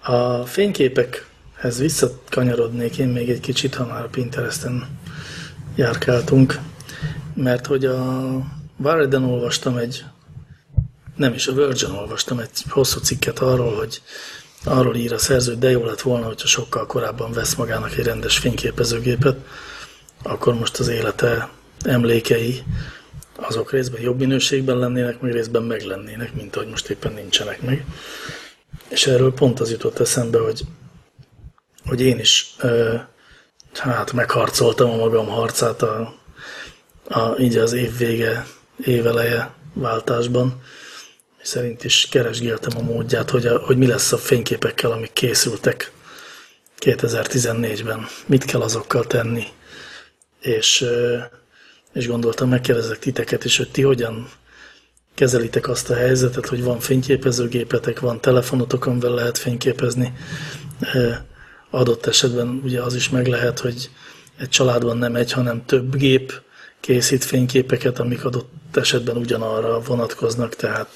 A fényképek ez visszakanyarodnék én még egy kicsit, ha már Pinteresten járkáltunk, mert hogy a Warreden olvastam egy, nem is a Virgin olvastam egy hosszú cikket arról, hogy arról ír a szerző, de jó lett volna, hogyha sokkal korábban vesz magának egy rendes fényképezőgépet, akkor most az élete emlékei azok részben jobb minőségben lennének, meg részben meglennének, mint ahogy most éppen nincsenek meg. És erről pont az jutott eszembe, hogy hogy én is hát megharcoltam a magam harcát a, a, így az év vége, éveleje váltásban. Szerint is keresgéltem a módját, hogy, a, hogy mi lesz a fényképekkel, amik készültek 2014-ben. Mit kell azokkal tenni. És, és gondoltam, megkérdezek titeket is, hogy ti hogyan kezelitek azt a helyzetet, hogy van fényképezőgépetek, van telefonotok, amivel lehet fényképezni, adott esetben ugye az is meg lehet, hogy egy családban nem egy, hanem több gép készít fényképeket, amik adott esetben ugyanarra vonatkoznak, tehát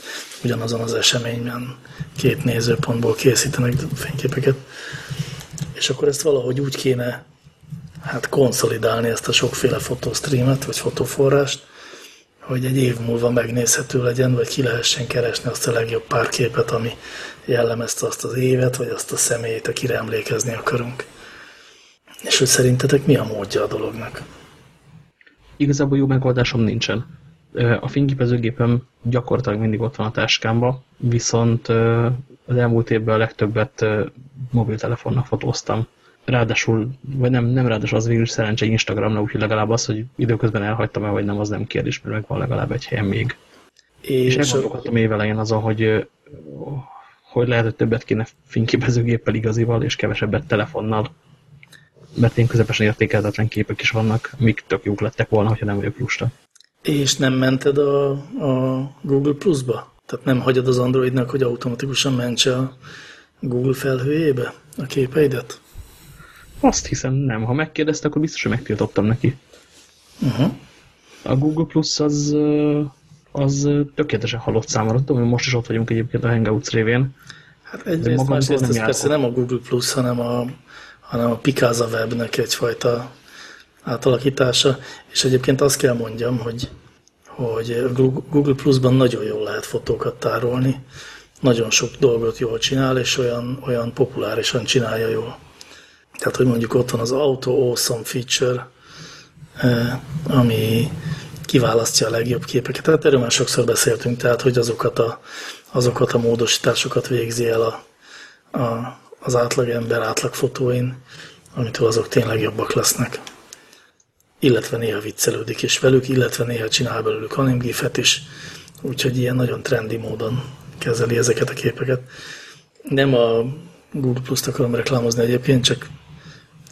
ugyanazon az eseményben két nézőpontból készítenek fényképeket. És akkor ezt valahogy úgy kéne hát konszolidálni ezt a sokféle fotostreamet, vagy fotoforrást, hogy egy év múlva megnézhető legyen, vagy ki lehessen keresni azt a legjobb pár képet, ami jellemezte azt az évet, vagy azt a személyt, akire emlékezni akarunk. És hogy szerintetek mi a módja a dolognak? Igazából jó megoldásom nincsen. A fényképezőgépem gyakorlatilag mindig ott van a táskámba, viszont az elmúlt évben a legtöbbet mobiltelefonnal fotóztam ráadásul, vagy nem, nem ráadásul az végül szerencsé Instagramra, úgyhogy legalább az, hogy időközben elhagytam el, vagy nem, az nem kérdés, mert meg van legalább egy helyen még. És, és elgondolkodtam évelején azon, hogy hogy lehet, hogy többet kéne fényképezőgéppel igazival, és kevesebbet telefonnal. Mert én közepesen értékeltetlen képek is vannak, mik tök jók lettek volna, hogyha nem vagyok lusta. És nem mented a, a Google Plus-ba? Tehát nem hagyod az Androidnak, hogy automatikusan mentse a Google felhőjébe a képeidet? Azt hiszem nem. Ha megkérdezte, akkor biztos, hogy megtiltottam neki. Uh -huh. A Google Plus az, az tökéletesen halott számomra. Tudom, hogy most is ott vagyunk egyébként a Hangouts révén. Hát egyrészt, másrészt nem ez persze nem a Google Plus, hanem a, hanem a Picasa Webnek egyfajta átalakítása. És egyébként azt kell mondjam, hogy, hogy Google Plus-ban nagyon jól lehet fotókat tárolni. Nagyon sok dolgot jól csinál, és olyan, olyan populárisan csinálja jól. Tehát, hogy mondjuk ott van az Auto Awesome feature, eh, ami kiválasztja a legjobb képeket. Tehát erről már sokszor beszéltünk, tehát, hogy azokat a, azokat a módosításokat végzi el a, a, az átlagember átlag fotóin, amitől azok tényleg jobbak lesznek. illetve néha viccelődik is velük, illetve néha csinál belőlük animgifet is, úgyhogy ilyen nagyon trendi módon kezeli ezeket a képeket. Nem a Google Plus-t akarom reklámozni egyébként, csak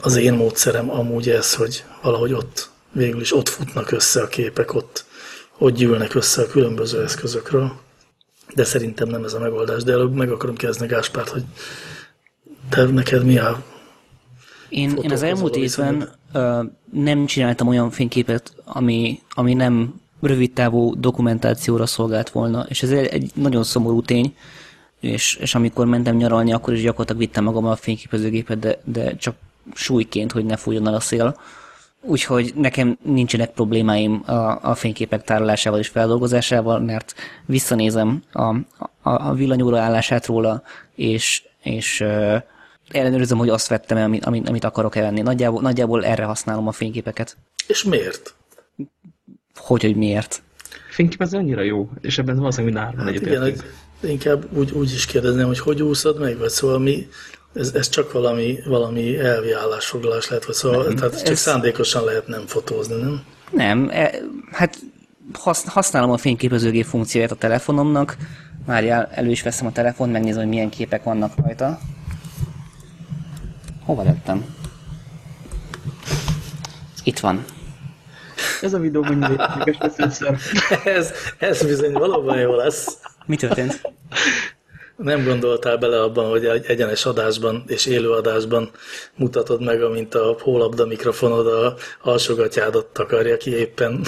az én módszerem amúgy ez, hogy valahogy ott végül is ott futnak össze a képek, ott, ott gyűlnek össze a különböző eszközökről. De szerintem nem ez a megoldás. De előbb meg akarom kezdeni Gáspárt, hogy te neked mi a én, én az elmúlt évben uh, nem csináltam olyan fényképet, ami, ami nem rövidtávú dokumentációra szolgált volna, és ez egy nagyon szomorú tény, és, és amikor mentem nyaralni, akkor is gyakorlatilag vittem magam a fényképezőgépet, de, de csak súlyként, hogy ne fújjon el a szél. Úgyhogy nekem nincsenek problémáim a, a fényképek tárolásával és feldolgozásával, mert visszanézem a, a, a villanyóra állását róla, és, és uh, ellenőrzöm, hogy azt vettem el, amit, amit, amit akarok elvenni. Nagyjából, nagyjából erre használom a fényképeket. És miért? Hogy, hogy miért? Fényképező annyira jó, és ebben valószínűleg minden árban hát igen, inkább úgy, úgy is kérdezném, hogy hogy úszod meg, vagy szóval mi, ez, ez csak valami, valami elvi állásfoglalás lehet, vagy szóval nem, tehát ez csak szándékosan lehet nem fotózni, nem? Nem, e, hát használom a fényképezőgép funkcióját a telefonomnak, várjál, elő is veszem a telefon, megnézem, hogy milyen képek vannak rajta. Hova lettem? Itt van. Ez a videó mondjuk ez, ez bizony valóban jó lesz. Mi történt? Nem gondoltál bele abban, hogy egy egyenes adásban és élő adásban mutatod meg, amint a hólabda mikrofonod a alsogatjádat takarja ki éppen,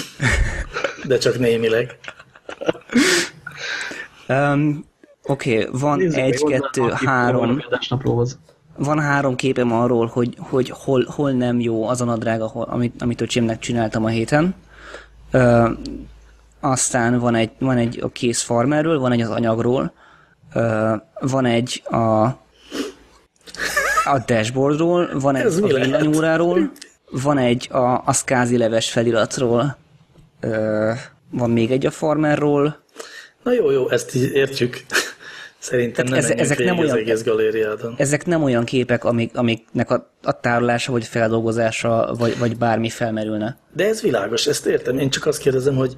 de csak némileg. Um, Oké, okay, van Nézzük egy, kettő, három van három képem arról, hogy, hogy hol, hol nem jó az a nadrág, ahol, amit, amit öcsémnek csináltam a héten. Ö, aztán van egy, van egy a kész farmerről, van egy az anyagról, van egy a, a dashboardról, van egy a villanyóráról, van egy a, a szkázi leves feliratról, van még egy a farmerról. Na jó, jó, ezt így értjük. Szerintem nem ez, ezek nem olyan, az egész galériádon. Ezek nem olyan képek, amik, amiknek a, a tárolása, vagy feldolgozása, vagy, vagy bármi felmerülne. De ez világos, ezt értem. Én csak azt kérdezem, hogy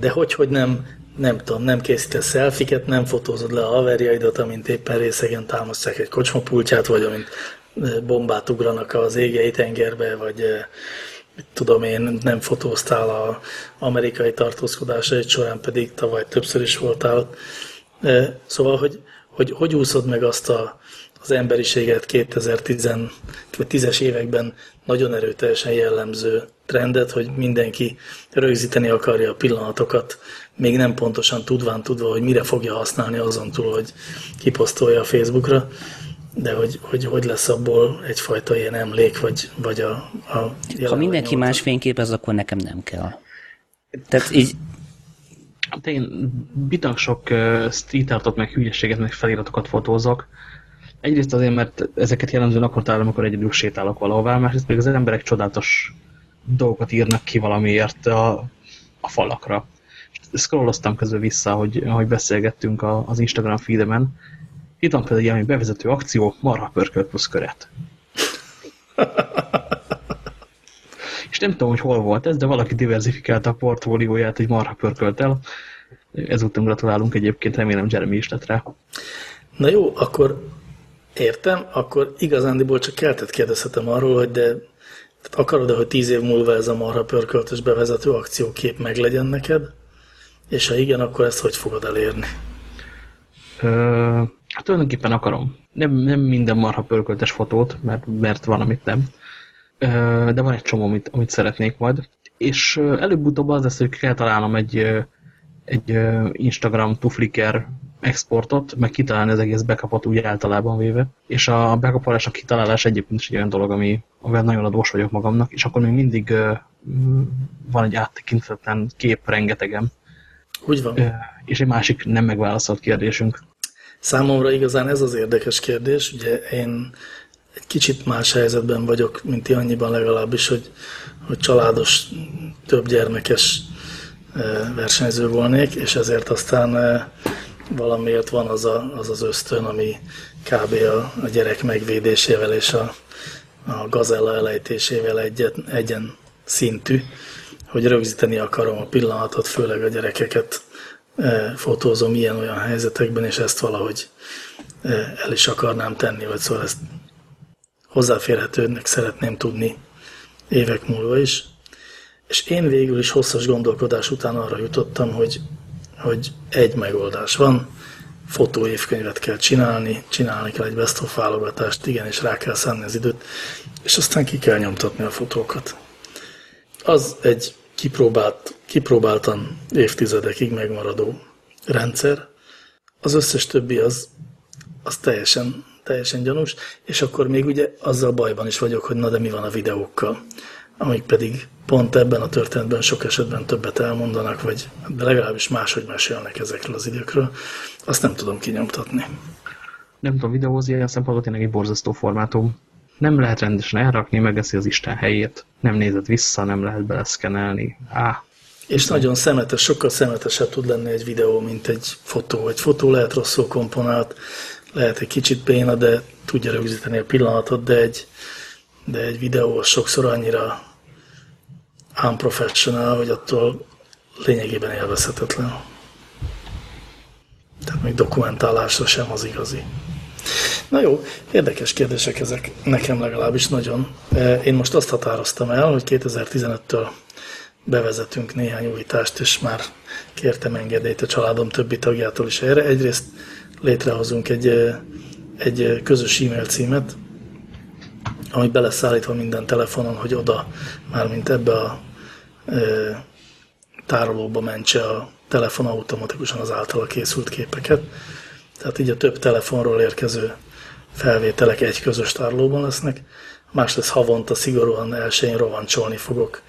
de hogy, hogy nem, nem tudom, nem készítesz szelfiket, nem fotózod le a haverjaidat, amint éppen részegen támasztják egy kocsmapultját, vagy amint bombát ugranak az égei tengerbe, vagy tudom én, nem fotóztál a amerikai tartózkodásaid során, pedig tavaly többször is voltál. Szóval, hogy hogy hogy úszod meg azt a, az emberiséget 2010-es években nagyon erőteljesen jellemző trendet, hogy mindenki rögzíteni akarja a pillanatokat, még nem pontosan tudván tudva, hogy mire fogja használni azon túl, hogy kiposztolja a Facebookra, de hogy, hogy, hogy lesz abból egyfajta ilyen emlék, vagy, vagy a, a Ha mindenki más fényképez, akkor nekem nem kell. Tehát így Hát én bitang sok street artot, meg hülyeséget, meg feliratokat fotózok. Egyrészt azért, mert ezeket jellemzően akkor találom, amikor egyedül sétálok valahová, másrészt pedig az emberek csodálatos dolgokat írnak ki valamiért a, a falakra. Scrolloztam közül vissza, hogy, hogy beszélgettünk a, az Instagram feedemen. Itt van például egy bevezető akció, marha pörkölt plusz köret. és nem tudom, hogy hol volt ez, de valaki diversifikálta a portfólióját, hogy marha pörkölt el. Ezúttal gratulálunk egyébként, remélem Jeremy is lett rá. Na jó, akkor értem, akkor igazándiból csak keltett kérdezhetem arról, hogy de akarod-e, hogy tíz év múlva ez a marha pörköltös bevezető akciókép meglegyen neked? És ha igen, akkor ezt hogy fogod elérni? Ö, hát tulajdonképpen akarom. Nem, nem minden marha pörköltes fotót, mert, mert van, amit nem de van egy csomó, amit, amit szeretnék majd. És előbb-utóbb az lesz, hogy kell találnom egy, egy Instagram to Flickr exportot, meg kitalálni az egész backupot úgy általában véve. És a backupolás, a kitalálás egyébként is egy olyan dolog, ami, amivel nagyon adós vagyok magamnak, és akkor még mindig van egy áttekintetlen kép rengetegem. Úgy van. És egy másik nem megválaszolt kérdésünk. Számomra igazán ez az érdekes kérdés. Ugye én egy kicsit más helyzetben vagyok, mint ti annyiban legalábbis, hogy, hogy családos, több gyermekes versenyző volnék, és ezért aztán valamiért van az a, az, az ösztön, ami kb. a, a gyerek megvédésével és a, a gazella elejtésével egyet, egyen szintű, hogy rögzíteni akarom a pillanatot, főleg a gyerekeket e, fotózom ilyen-olyan helyzetekben, és ezt valahogy e, el is akarnám tenni, vagy szóval ezt hozzáférhetőnek szeretném tudni évek múlva is. És én végül is hosszas gondolkodás után arra jutottam, hogy, hogy egy megoldás van, fotóévkönyvet kell csinálni, csinálni kell egy best of válogatást, igenis rá kell szánni az időt, és aztán ki kell nyomtatni a fotókat. Az egy kipróbált, kipróbáltan évtizedekig megmaradó rendszer, az összes többi az, az teljesen, teljesen gyanús, és akkor még ugye azzal bajban is vagyok, hogy na de mi van a videókkal, amik pedig pont ebben a történetben sok esetben többet elmondanak, vagy de legalábbis máshogy mesélnek ezekről az időkről, azt nem tudom kinyomtatni. Nem tudom videózni, ilyen szempontból tényleg egy borzasztó formátum. Nem lehet rendesen elrakni, megeszi az Isten helyét. Nem nézed vissza, nem lehet beleszkenelni. Á. És nagyon szemetes, sokkal szemetesebb tud lenni egy videó, mint egy fotó. Egy fotó lehet rosszul komponált, lehet egy kicsit béna, de tudja rögzíteni a pillanatot, de egy, de egy videó sokszor annyira unprofessional, hogy attól lényegében élvezhetetlen. Tehát még dokumentálásra sem az igazi. Na jó, érdekes kérdések ezek, nekem legalábbis nagyon. E, én most azt határoztam el, hogy 2015-től bevezetünk néhány újítást, és már kértem engedélyt a családom többi tagjától is erre. Egyrészt létrehozunk egy, e, egy közös e-mail címet, ami beleszállítva minden telefonon, hogy oda, mármint ebbe a tárolóba mentse a telefon automatikusan az általa készült képeket. Tehát így a több telefonról érkező felvételek egy közös tárolóban lesznek. Másrészt havonta szigorúan elsőn rovancsolni fogok.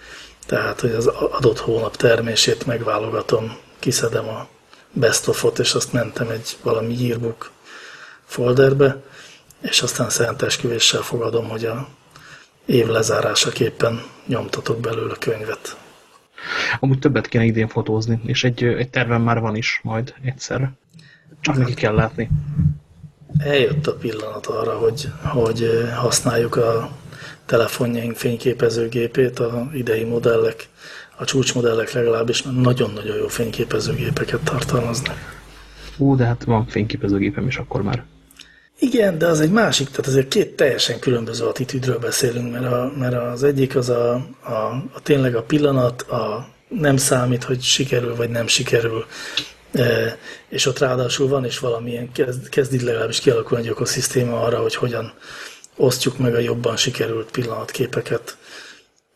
Tehát, hogy az adott hónap termését megválogatom, kiszedem a best of és azt mentem egy valami yearbook folderbe, és aztán szentesküvéssel fogadom, hogy a év lezárásaképpen nyomtatok belőle könyvet. Amúgy többet kéne idén fotózni, és egy, egy tervem már van is majd egyszer. Csak neki kell látni. Eljött a pillanat arra, hogy, hogy használjuk a telefonjaink fényképezőgépét, a idei modellek, a csúcsmodellek legalábbis, mert nagyon-nagyon jó fényképezőgépeket tartalmaznak. Ú, de hát van fényképezőgépem is akkor már. Igen, de az egy másik, tehát azért két teljesen különböző attitűdről beszélünk, mert, a, mert az egyik az a, a, a tényleg a pillanat, a nem számít, hogy sikerül vagy nem sikerül, e, és ott ráadásul van is valamilyen, kezd, kezd itt legalábbis kialakulni egy ökoszisztéma arra, hogy hogyan osztjuk meg a jobban sikerült pillanatképeket.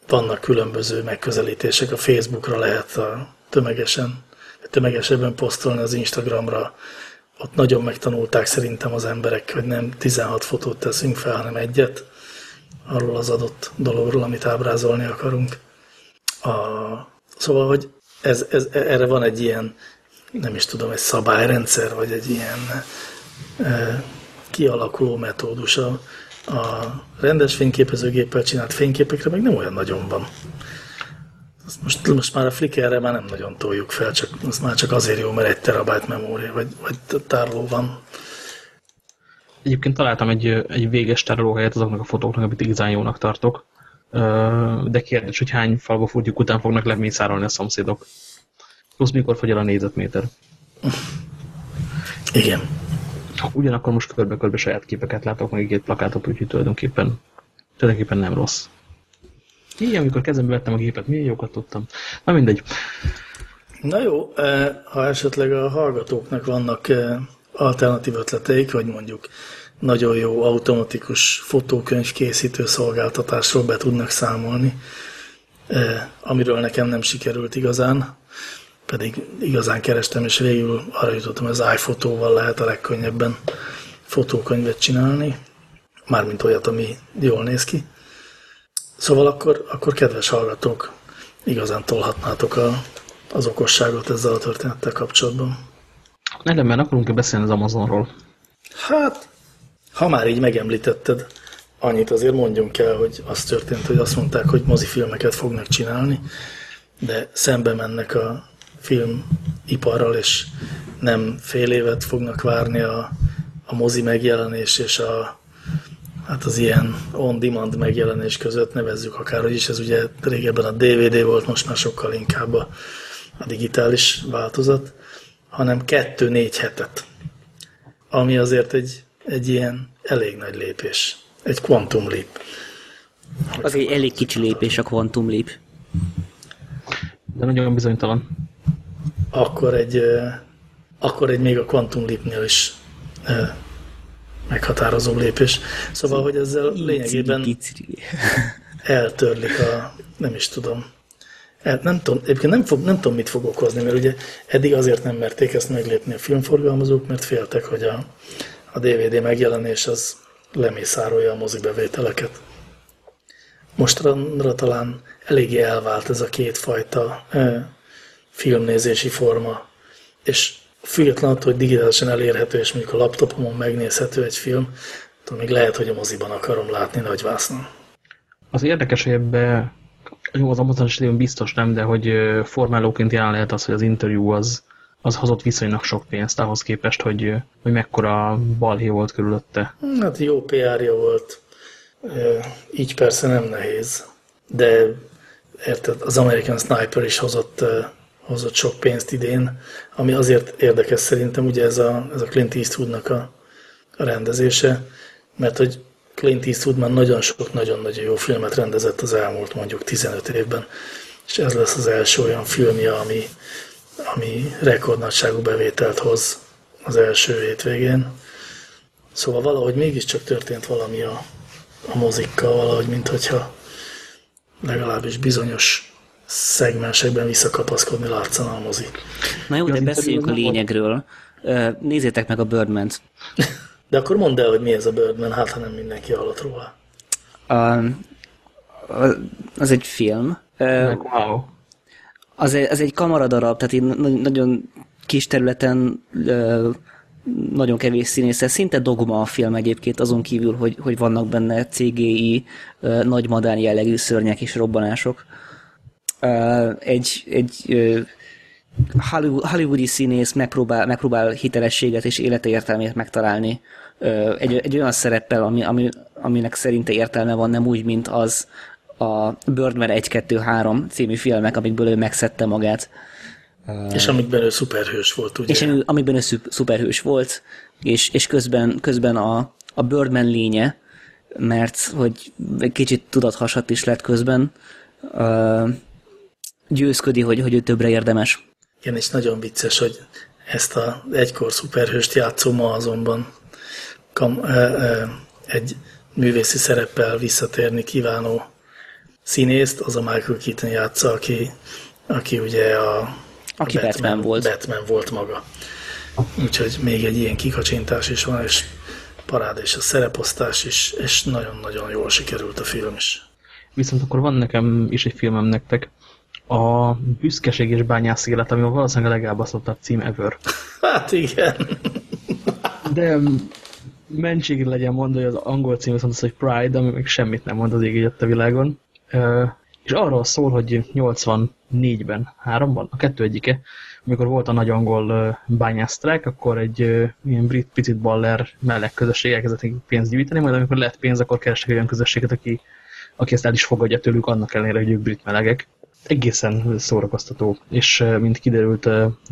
Vannak különböző megközelítések, a Facebookra lehet a tömegesen, tömegesebben posztolni az Instagramra, ott nagyon megtanulták szerintem az emberek, hogy nem 16 fotót teszünk fel, hanem egyet arról az adott dologról, amit ábrázolni akarunk. A, szóval, hogy ez, ez, erre van egy ilyen, nem is tudom, egy szabályrendszer, vagy egy ilyen e, kialakuló metódus. A, a rendes fényképezőgéppel csinált fényképekre meg nem olyan nagyon van. Most, most már a Flickrre már nem nagyon toljuk fel, csak, az már csak azért jó, mert egy terabájt memória, vagy, vagy tároló van. Egyébként találtam egy, egy véges tárolóhelyet azoknak a fotóknak, amit igazán jónak tartok. De kérdés, hogy hány falba futjuk után fognak lemészárolni a szomszédok. Plusz mikor fogy el a négyzetméter. Igen. Ugyanakkor most körbe-körbe saját képeket látok, meg egy plakátot, úgyhogy tulajdonképpen, tulajdonképpen nem rossz. Igen, amikor kezembe vettem a gépet, milyen jókat tudtam. Na mindegy. Na jó, eh, ha esetleg a hallgatóknak vannak eh, alternatív ötleteik, vagy mondjuk nagyon jó automatikus fotókönyv készítő szolgáltatásról be tudnak számolni, eh, amiről nekem nem sikerült igazán, pedig igazán kerestem, és végül arra jutottam, hogy az iPhotóval lehet a legkönnyebben fotókönyvet csinálni, mármint olyat, ami jól néz ki. Szóval akkor, akkor kedves hallgatók, igazán tolhatnátok a, az okosságot ezzel a történettel kapcsolatban. Mert akarunk-e beszélni az Amazonról? Hát, ha már így megemlítetted, annyit azért mondjunk el, hogy az történt, hogy azt mondták, hogy mozifilmeket fognak csinálni, de szembe mennek a filmiparral, és nem fél évet fognak várni a, a mozi megjelenés és a hát az ilyen on-demand megjelenés között nevezzük akárhogy is, ez ugye régebben a DVD volt, most már sokkal inkább a, a digitális változat, hanem kettő-négy hetet, ami azért egy, egy ilyen elég nagy lépés, egy quantum leap. Az egy elég kicsi lépés a quantum leap. De nagyon bizonytalan. Akkor egy, akkor egy még a quantum leapnél is meghatározó lépés. Szóval, hogy ezzel lényegében eltörlik a, nem is tudom, el, nem tudom, egyébként nem, fog, nem tudom, mit fog okozni, mert ugye eddig azért nem merték ezt meglépni a filmforgalmazók, mert féltek, hogy a, a DVD megjelenés az lemészárolja a mozibevételeket. Mostanra talán eléggé elvált ez a kétfajta e, filmnézési forma, és függetlenül attól, hogy digitálisan elérhető, és mondjuk a laptopomon megnézhető egy film, attól még lehet, hogy a moziban akarom látni nagyvásznon. Az érdekes, hogy ebbe, jó, az Amazon esetében biztos nem, de hogy formálóként jelen lehet az, hogy az interjú az, az hozott viszonylag sok pénzt ahhoz képest, hogy, hogy mekkora balhé volt körülötte. Hát jó PR-ja volt. Így persze nem nehéz. De érted, az American Sniper is hozott hozott sok pénzt idén, ami azért érdekes szerintem, ugye ez a, ez a Clint Eastwoodnak a, a rendezése, mert hogy Clint Eastwood már nagyon sok, nagyon-nagyon jó filmet rendezett az elmúlt mondjuk 15 évben, és ez lesz az első olyan filmje, ami, ami rekordnagyságú bevételt hoz az első hétvégén. Szóval valahogy mégiscsak történt valami a, a mozikkal, valahogy, mint hogyha legalábbis bizonyos szegmensekben visszakapaszkodni látszana a mozi. Na jó, de beszéljünk a lényegről. Nézzétek meg a birdman -t. De akkor mondd el, hogy mi ez a Birdman, hát ha nem mindenki hallott róla. A, az egy film. Wow. Az egy, az egy kamaradarab, tehát így nagyon kis területen nagyon kevés színésszel. Szinte dogma a film egyébként, azon kívül, hogy, hogy vannak benne CGI, nagy madán jellegű szörnyek és robbanások egy, egy hollywoodi színész megpróbál, megpróbál hitelességet és életértelmét megtalálni egy, egy olyan szereppel, ami, ami, aminek szerinte értelme van, nem úgy, mint az a Birdman 1-2-3 című filmek, amikből ő megszedte magát. És amikben ő szuperhős volt, ugye? És amikben ő szuperhős volt, és, és közben, közben a, a Birdman lénye, mert hogy egy kicsit tudathasat is lett közben, győzködi, hogy, hogy ő többre érdemes. Igen, és nagyon vicces, hogy ezt a egykor szuperhőst játszó ma azonban kam, e, e, egy művészi szereppel visszatérni kívánó színészt, az a Michael Keaton játsza, aki, aki ugye a aki Batman, Batman volt. Batman volt maga. Úgyhogy még egy ilyen kikacsintás is van, és parád és a szereposztás is, és nagyon-nagyon jól sikerült a film is. Viszont akkor van nekem is egy filmem nektek, a büszkeség és bányász élet, ami valószínűleg a legelbaszottabb cím ever. Hát igen. De mentségre legyen mondva, hogy az angol cím viszont az, hogy Pride, ami még semmit nem mond az ég a világon. És arról szól, hogy 84-ben, háromban, a kettő egyike, amikor volt a nagy angol bányásztrák, akkor egy ilyen brit picit baller mellek közösség elkezdett pénzt gyűjteni, majd amikor lett pénz, akkor kerestek olyan közösséget, aki, aki ezt el is fogadja tőlük, annak ellenére, hogy ők brit melegek egészen szórakoztató, és mint kiderült,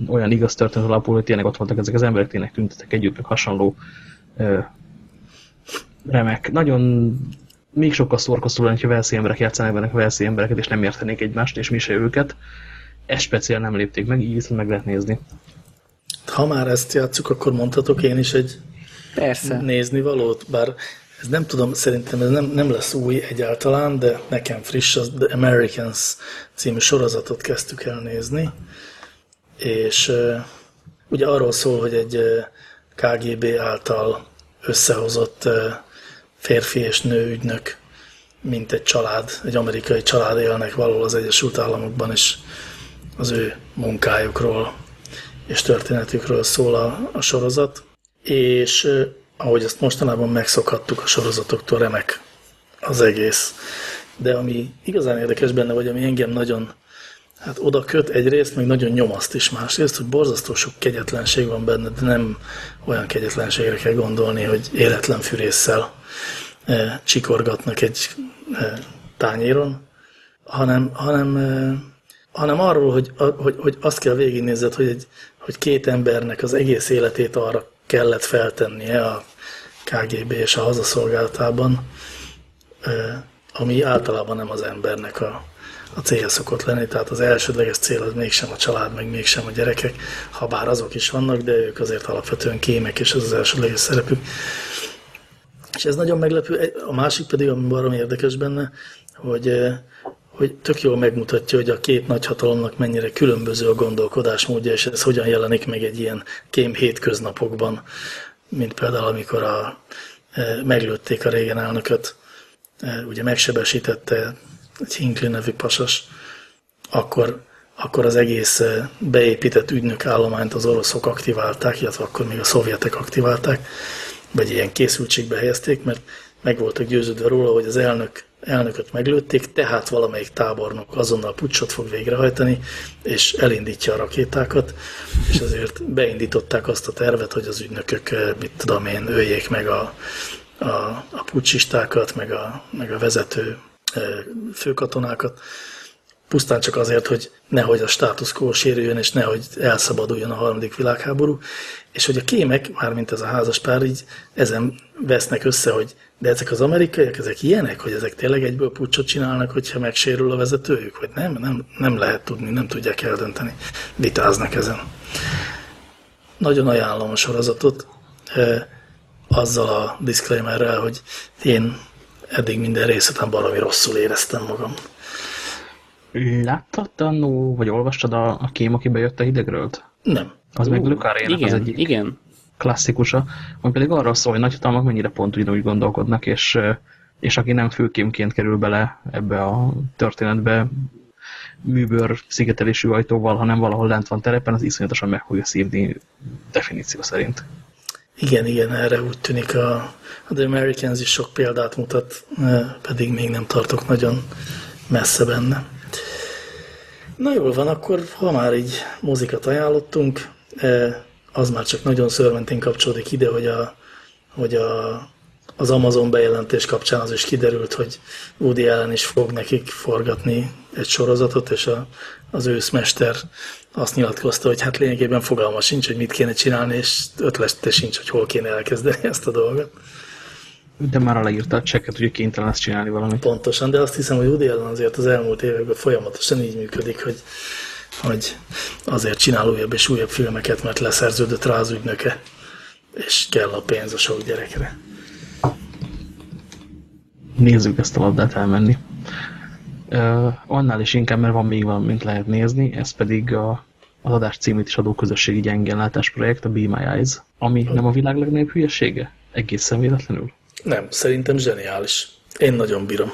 olyan igaz történet alapul, hogy tényleg ott voltak ezek az emberek, tényleg tüntetek együtt, meg hasonló remek. Nagyon még sokkal szórakoztató lenne, ha velszi emberek játszanak benne velszi embereket, és nem értenék egymást, és mi se őket. Ezt speciál nem lépték meg, így viszont meg lehet nézni. Ha már ezt játszuk, akkor mondhatok én is egy Persze. nézni valót, bár ez nem tudom, szerintem ez nem, nem lesz új egyáltalán, de nekem friss, az The Americans című sorozatot kezdtük el nézni, és ugye arról szól, hogy egy KGB által összehozott férfi és nő ügynök, mint egy család, egy amerikai család élnek valahol az Egyesült Államokban, és az ő munkájukról és történetükről szól a, a sorozat. És ahogy ezt mostanában megszokhattuk a sorozatoktól, remek az egész. De ami igazán érdekes benne, vagy ami engem nagyon hát oda köt egyrészt, meg nagyon nyomaszt is másrészt, hogy borzasztó sok kegyetlenség van benne, de nem olyan kegyetlenségre kell gondolni, hogy életlen fűrészsel, csikorgatnak egy tányéron, hanem, hanem, hanem arról, hogy, hogy, hogy azt kell végignézed, hogy, egy, hogy két embernek az egész életét arra kellett feltennie a KGB és a hazaszolgálatában, ami általában nem az embernek a, a célja szokott lenni, tehát az elsődleges cél az mégsem a család, meg mégsem a gyerekek, ha bár azok is vannak, de ők azért alapvetően kémek, és ez az elsődleges szerepük. És ez nagyon meglepő. A másik pedig, ami barom érdekes benne, hogy, hogy tök jól megmutatja, hogy a két nagyhatalomnak mennyire különböző a gondolkodásmódja, és ez hogyan jelenik meg egy ilyen kém hétköznapokban, mint például amikor a, meglőtték a régen elnököt, ugye megsebesítette egy Hinckley nevű pasas, akkor, akkor az egész beépített ügynök állományt az oroszok aktiválták, illetve akkor még a szovjetek aktiválták, vagy ilyen készültségbe helyezték, mert meg voltak győződve róla, hogy az elnök, elnököt meglőtték, tehát valamelyik tábornok azonnal pucsot fog végrehajtani, és elindítja a rakétákat, és azért beindították azt a tervet, hogy az ügynökök, mit tudom én, öljék meg a, a, a pucsistákat, meg a, meg a vezető főkatonákat, pusztán csak azért, hogy nehogy a status quo sérüljön, és nehogy elszabaduljon a harmadik világháború, és hogy a kémek, mármint ez a házas pár, így ezen vesznek össze, hogy de ezek az amerikaiak, ezek ilyenek, hogy ezek tényleg egyből pucsot csinálnak, hogyha megsérül a vezetőjük, vagy nem, nem, nem lehet tudni, nem tudják eldönteni, vitáznak ezen. Nagyon ajánlom a sorozatot, azzal a disclaimerrel, hogy én eddig minden részleten valami rosszul éreztem magam. Láttad annó, vagy olvastad a, a kém, aki bejött a hidegről? Nem. Az uh, meg igen, az egyik igen. klasszikusa, ami pedig arról szól, hogy nagyhatalmak mennyire pont ugyanúgy gondolkodnak, és, és aki nem főkémként kerül bele ebbe a történetbe, műbőr szigetelésű ajtóval, hanem valahol lent van terepen, az iszonyatosan meg fogja szívni definíció szerint. Igen, igen, erre úgy tűnik a, a The Americans is sok példát mutat, pedig még nem tartok nagyon messze benne. Na jól van, akkor ha már így mozikat ajánlottunk, az már csak nagyon szörmentén kapcsolódik ide, hogy, a, hogy a, az Amazon bejelentés kapcsán az is kiderült, hogy Woody Allen is fog nekik forgatni egy sorozatot, és a, az őszmester azt nyilatkozta, hogy hát lényegében fogalma sincs, hogy mit kéne csinálni, és ötlete sincs, hogy hol kéne elkezdeni ezt a dolgot. De már aláírta a csekket, hogy kénytelen ezt csinálni valamit. Pontosan, de azt hiszem, hogy Woody Allen azért az elmúlt években folyamatosan így működik, hogy, hogy azért csinál újabb és újabb filmeket, mert leszerződött rá az ügynöke, és kell a pénz a sok gyerekre. Nézzük ezt a labdát elmenni. Uh, annál is inkább, mert van még valamint lehet nézni, ez pedig a, az adás címét is adó közösségi gyengénlátás projekt, a Be My Eyes, ami nem a világ legnagyobb hülyesége? Egészen véletlenül? Nem, szerintem zseniális. Én nagyon bírom.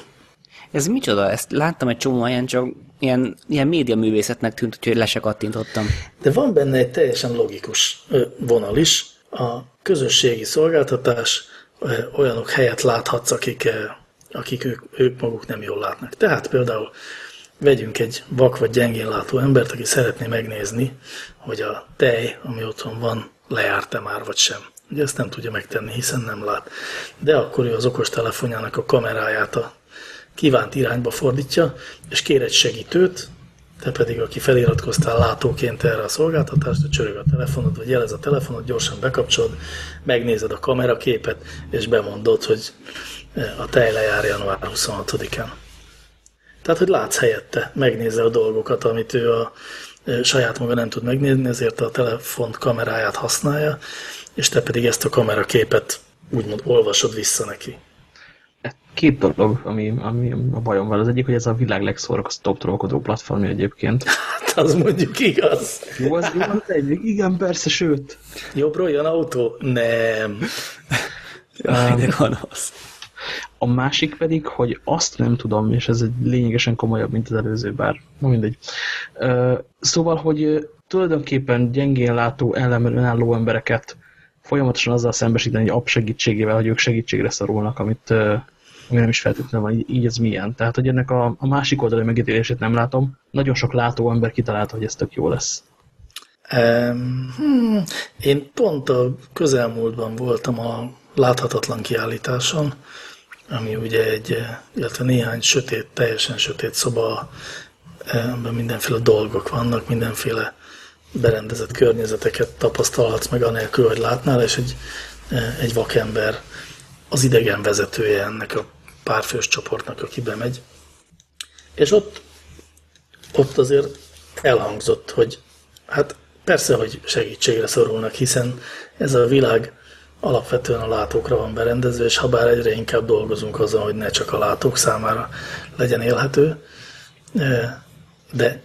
Ez micsoda? Ezt láttam egy csomó helyen, csak ilyen, ilyen médiaművészetnek tűnt, úgyhogy le se kattintottam. De van benne egy teljesen logikus vonal is. A közösségi szolgáltatás olyanok helyet láthatsz, akik akik ők, ők maguk nem jól látnak. Tehát például vegyünk egy vak vagy gyengén látó embert, aki szeretné megnézni, hogy a tej, ami otthon van, lejárt-e már vagy sem. Ugye ezt nem tudja megtenni, hiszen nem lát. De akkor ő az okos telefonjának a kameráját a kívánt irányba fordítja, és kér egy segítőt, te pedig, aki feliratkoztál látóként erre a szolgáltatást, a csörög a telefonod, vagy jelez a telefonod, gyorsan bekapcsolod, megnézed a kameraképet, és bemondod, hogy a tej lejár január 26-án. Tehát, hogy látsz helyette, megnézze a dolgokat, amit ő a saját maga nem tud megnézni, ezért a telefon kameráját használja, és te pedig ezt a kameraképet úgymond olvasod vissza neki. Két dolog, ami, ami a bajom van. Az egyik, hogy ez a világ legszórakoztatóbb trollkodó platformja egyébként. Hát az mondjuk igaz. Jó, az jó, az egy, igen, persze, sőt. Jobbról jön autó? Nem. Jaj, van az. A másik pedig, hogy azt nem tudom, és ez egy lényegesen komolyabb, mint az előző, bár na mindegy. Szóval, hogy tulajdonképpen gyengén látó, ellenálló embereket folyamatosan azzal szembesíteni egy app segítségével, hogy ők segítségre szorulnak, amit, ami nem is feltétlenül van, így, így ez milyen. Tehát, hogy ennek a, a másik oldali megítélését nem látom. Nagyon sok látó ember kitalálta, hogy ez tök jó lesz. Um, én pont a közelmúltban voltam a láthatatlan kiállításon, ami ugye egy, illetve néhány sötét, teljesen sötét szoba, amiben mindenféle dolgok vannak, mindenféle berendezett környezeteket tapasztalhatsz meg anélkül, hogy látnál, és egy, egy vakember az idegen vezetője ennek a párfős csoportnak, aki bemegy. És ott, ott azért elhangzott, hogy hát persze, hogy segítségre szorulnak, hiszen ez a világ alapvetően a látókra van berendezve, és ha bár egyre inkább dolgozunk azon, hogy ne csak a látók számára legyen élhető, de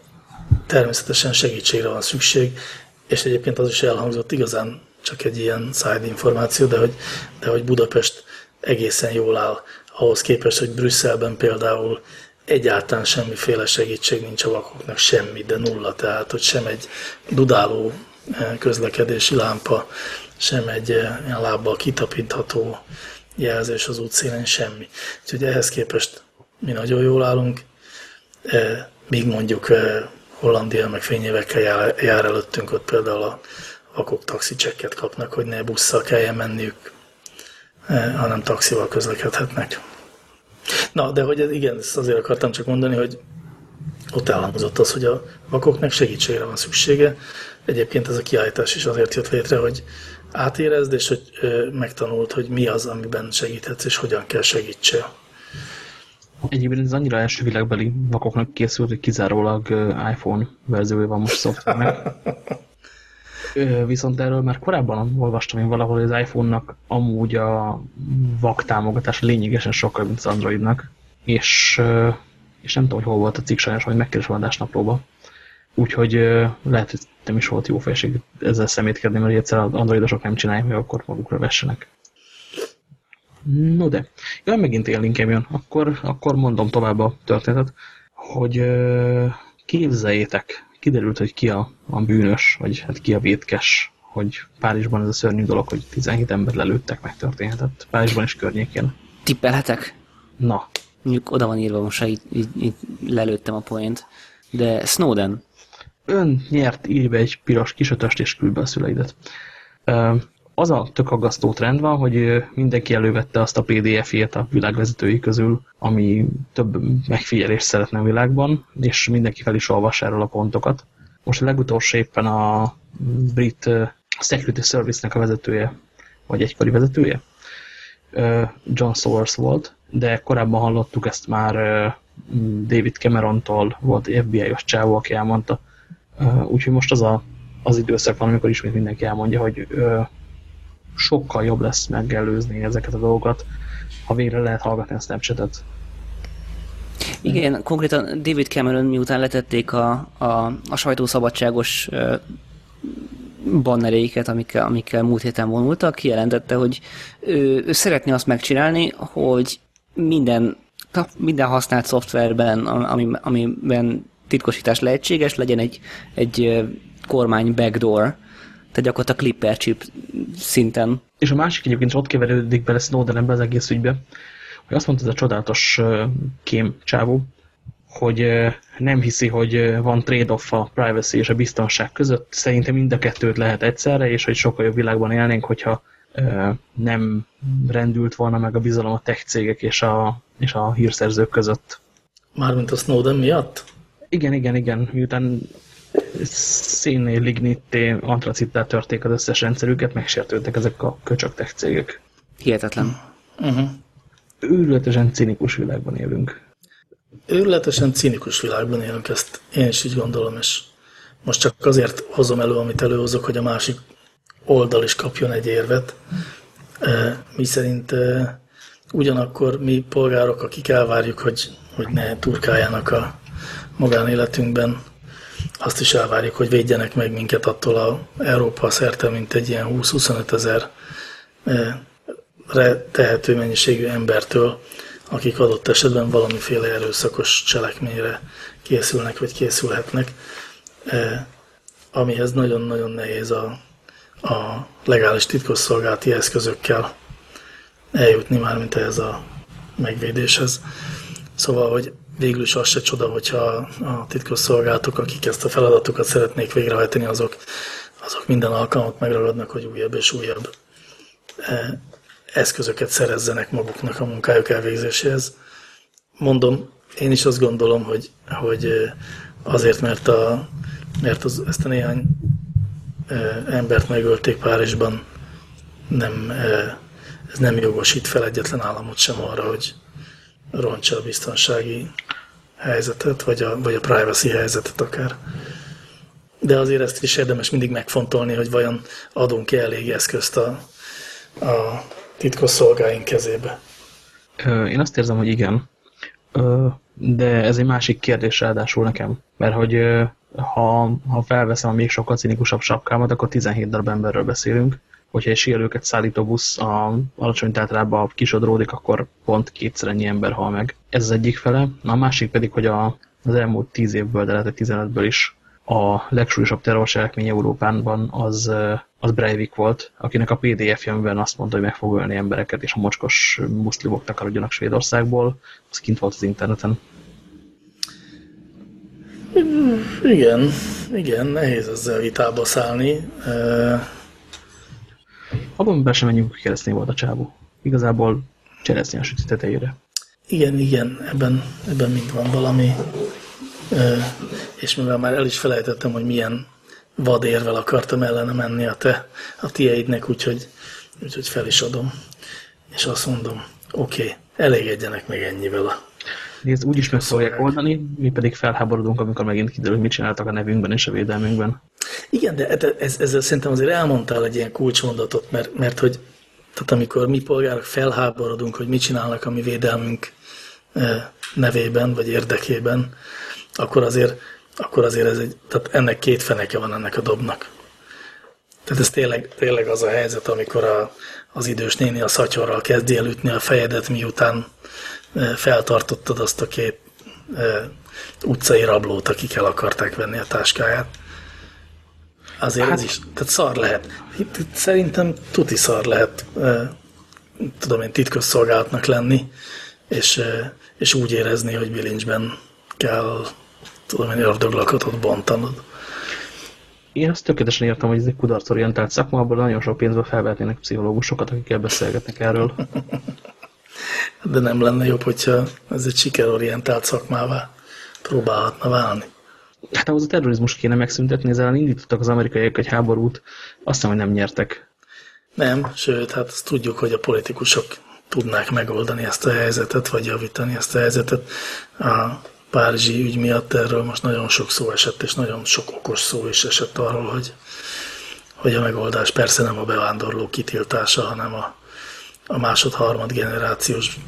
természetesen segítségre van szükség, és egyébként az is elhangzott igazán csak egy ilyen side információ, de hogy, de hogy Budapest egészen jól áll ahhoz képest, hogy Brüsszelben például egyáltalán semmiféle segítség nincs a vakoknak, semmi, de nulla, tehát hogy sem egy dudáló eh, közlekedési lámpa, sem egy eh, ilyen lábbal kitapintható jelzés az útszélen, semmi. Úgyhogy ehhez képest mi nagyon jól állunk, eh, míg mondjuk Hollandia meg fényévekkel jár, jár előttünk, ott például a vakok taxicsekket kapnak, hogy ne busszal kelljen menniük, hanem taxival közlekedhetnek. Na, de hogy igen, ezt azért akartam csak mondani, hogy ott elhangzott az, hogy a vakoknak segítségre van szüksége. Egyébként ez a kiállítás is azért jött létre, hogy átérezd, és hogy megtanult, hogy mi az, amiben segíthetsz, és hogyan kell segítse. Egyébként ez annyira első világbeli vakoknak készült, hogy kizárólag iPhone verziója van most szoftvernek. Viszont erről már korábban olvastam én valahol, hogy az iPhone-nak amúgy a vak támogatás lényegesen sokkal, mint az Androidnak, és, és nem tudom, hogy hol volt a cikk sajnos, hogy megkeresem adásnaplóba. Úgyhogy lehet, hogy nem is volt jó fejség ezzel szemétkedni, mert egyszer az androidosok nem csinálják, hogy akkor magukra vessenek. No de, jön megint élinkem jön, akkor, akkor mondom tovább a történetet, hogy képzeljétek, kiderült, hogy ki a, a bűnös, vagy hát ki a vétkes, hogy Párizsban ez a szörnyű dolog, hogy 17 ember lelőttek, megtörténhetett. Párizsban is környékén. Tippelhetek? Na. Mondjuk oda van írva most, hogy így, így, lelőttem a point. De Snowden. Ön nyert, írj egy piros kisötöst és küld be a szüleidet az a tök aggasztó trend van, hogy mindenki elővette azt a PDF-jét a világvezetői közül, ami több megfigyelést szeretne a világban, és mindenki fel is olvas erről a pontokat. Most a legutolsó éppen a brit Security Service-nek a vezetője, vagy egykori vezetője, John Sowers volt, de korábban hallottuk ezt már David Cameron-tól, volt FBI-os csávó, aki elmondta. Úgyhogy most az a, az időszak van, amikor ismét mindenki elmondja, hogy sokkal jobb lesz megelőzni ezeket a dolgokat, ha végre lehet hallgatni a Snapchat-et. Igen, konkrétan David Cameron miután letették a, a, a sajtószabadságos bannereiket, amikkel, amikkel múlt héten vonultak, kijelentette, hogy ő, ő szeretné azt megcsinálni, hogy minden, minden használt szoftverben, ami, amiben titkosítás lehetséges, legyen egy, egy kormány backdoor, tehát gyakorlatilag clipper chip szinten. És a másik egyébként ott keverődik bele Snowden ebbe az egész ügybe, hogy azt mondta ez a csodálatos kém csávó, hogy nem hiszi, hogy van trade-off a privacy és a biztonság között. Szerintem mind a kettőt lehet egyszerre, és hogy sokkal jobb világban élnénk, hogyha nem rendült volna meg a bizalom a tech cégek és a, és a hírszerzők között. Mármint a Snowden miatt? Igen, igen, igen. Miután szénné, lignitté, antracittá törték az összes rendszerüket, megsértődtek ezek a köcsök tech cégek. Hihetetlen. Uh-huh. Őrületesen cinikus világban élünk. Őrületesen cinikus világban élünk, ezt én is így gondolom, és most csak azért hozom elő, amit előhozok, hogy a másik oldal is kapjon egy érvet, mi szerint ugyanakkor mi polgárok, akik elvárjuk, hogy, hogy ne turkáljanak a magánéletünkben, azt is elvárjuk, hogy védjenek meg minket attól a Európa szerte, mint egy ilyen 20-25 ezer eh, tehető mennyiségű embertől, akik adott esetben valamiféle erőszakos cselekményre készülnek, vagy készülhetnek, eh, amihez nagyon-nagyon nehéz a, a legális titkosszolgálati eszközökkel eljutni már, mint ehhez a megvédéshez. Szóval, hogy végül is az se csoda, hogyha a titkosszolgálatok, akik ezt a feladatokat szeretnék végrehajtani, azok, azok minden alkalmat megragadnak, hogy újabb és újabb e, eszközöket szerezzenek maguknak a munkájuk elvégzéséhez. Mondom, én is azt gondolom, hogy, hogy azért, mert, a, mert az, ezt a néhány embert megölték Párizsban, nem, ez nem jogosít fel egyetlen államot sem arra, hogy roncsa a biztonsági helyzetet, vagy a, vagy a privacy helyzetet akár. De azért ezt is érdemes mindig megfontolni, hogy vajon adunk-e elég eszközt a, a titkos szolgáink kezébe. Én azt érzem, hogy igen. De ez egy másik kérdés ráadásul nekem. Mert hogy ha, ha felveszem a még sokkal cinikusabb sapkámat, akkor 17 darab emberről beszélünk. Hogyha egy sérülőket szállító busz a alacsony tátrába kisodródik, akkor pont kétszer ennyi ember hal meg. Ez az egyik fele. A másik pedig, hogy a, az elmúlt 10 évből, de lehet 15-ből is a legsúlyosabb terrorcselekmény Európában az, az Breivik volt, akinek a PDF-je, amiben azt mondta, hogy meg fog ölni embereket, és a mocskos muszlimok takarodjanak Svédországból, az kint volt az interneten. Igen, igen, nehéz ezzel vitába szállni. Abban be sem menjünk, keresztény volt a csávó. Igazából cseresznyi a süti tetejére. Igen, igen, ebben, ebben mind van valami. És mivel már el is felejtettem, hogy milyen vadérvel akartam ellene menni a te, a tieidnek, úgyhogy, úgyhogy fel is adom. És azt mondom, oké, okay, elégedjenek meg ennyivel a Nézd, úgyis meg fogják oldani, mi pedig felháborodunk, amikor megint kiderül, hogy mit csináltak a nevünkben és a védelmünkben. Igen, de ez, ezzel szerintem azért elmondtál egy ilyen kulcsmondatot, mert, mert hogy tehát amikor mi polgárok felháborodunk, hogy mit csinálnak a mi védelmünk nevében vagy érdekében, akkor azért, akkor azért ez egy, tehát ennek két feneke van ennek a dobnak. Tehát ez tényleg, tényleg az a helyzet, amikor a, az idős néni a szatyorral kezdi elütni a fejedet, miután feltartottad azt a két utcai rablót, akik el akarták venni a táskáját. Azért hát, ez is, tehát szar lehet. Szerintem tuti szar lehet, tudom én, titkos szolgálatnak lenni, és, és úgy érezni, hogy bilincsben kell, tudom én, ördöglakatot bontanod. Én azt tökéletesen értem, hogy ez egy kudarcorientált szakma, abban nagyon sok pénzbe felvetnének pszichológusokat, akikkel beszélgetnek erről. De nem lenne jobb, hogyha ez egy sikerorientált szakmává próbálhatna válni. Hát ahhoz a terrorizmus kéne megszüntetni, ezzel indítottak az amerikaiak egy háborút, aztán, hogy nem nyertek. Nem, sőt, hát azt tudjuk, hogy a politikusok tudnák megoldani ezt a helyzetet, vagy javítani ezt a helyzetet. A Párizsi ügy miatt erről most nagyon sok szó esett, és nagyon sok okos szó is esett arról, hogy, hogy a megoldás persze nem a bevándorló kitiltása, hanem a a másod-harmad generációs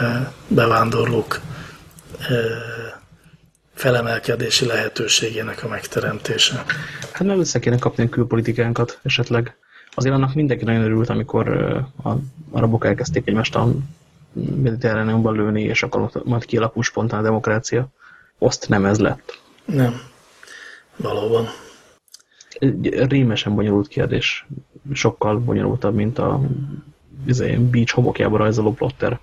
eh, bevándorlók eh, felemelkedési lehetőségének a megteremtése. Hát meg össze kéne kapni a külpolitikánkat esetleg. Azért annak mindenki nagyon örült, amikor eh, a arabok elkezdték egymást a mediterráneumban lőni, és akkor majd kialakul spontán a demokrácia. Azt nem ez lett. Nem. Valóban. Egy rémesen bonyolult kérdés. Sokkal bonyolultabb, mint a izé, beach homokjába rajzoló plotter.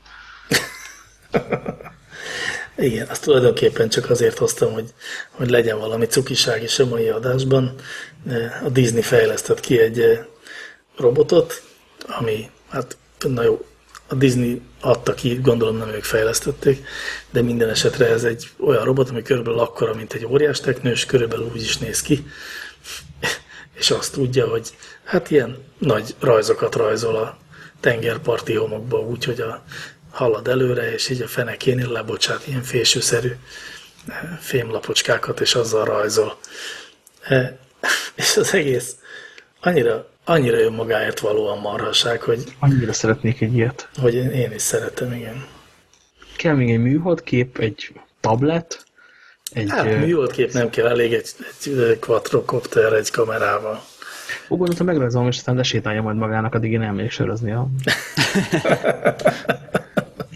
Igen, azt tulajdonképpen csak azért hoztam, hogy, hogy legyen valami cukiság is a mai adásban. A Disney fejlesztett ki egy eh, robotot, ami, hát na jó, a Disney adta ki, gondolom nem ők fejlesztették, de minden esetre ez egy olyan robot, ami körülbelül akkora, mint egy óriás teknős, körülbelül úgy is néz ki, és azt tudja, hogy hát ilyen nagy rajzokat rajzol a tengerparti homokba, úgyhogy a halad előre, és így a fenekénél lebocsát ilyen fésűszerű eh, fémlapocskákat, és azzal rajzol. Eh, és az egész annyira, annyira önmagáért valóan marhaság, hogy... Annyira szeretnék egy ilyet. Hogy én, én is szeretem, igen. Kell még egy műholdkép, egy tablet, egy... Hát műholdkép nem kell, elég egy, egy quadrocopter egy kamerával. Ó, gondoltam megrajzolom, és aztán lesétálja majd magának, addig én elmegyek sörözni. A...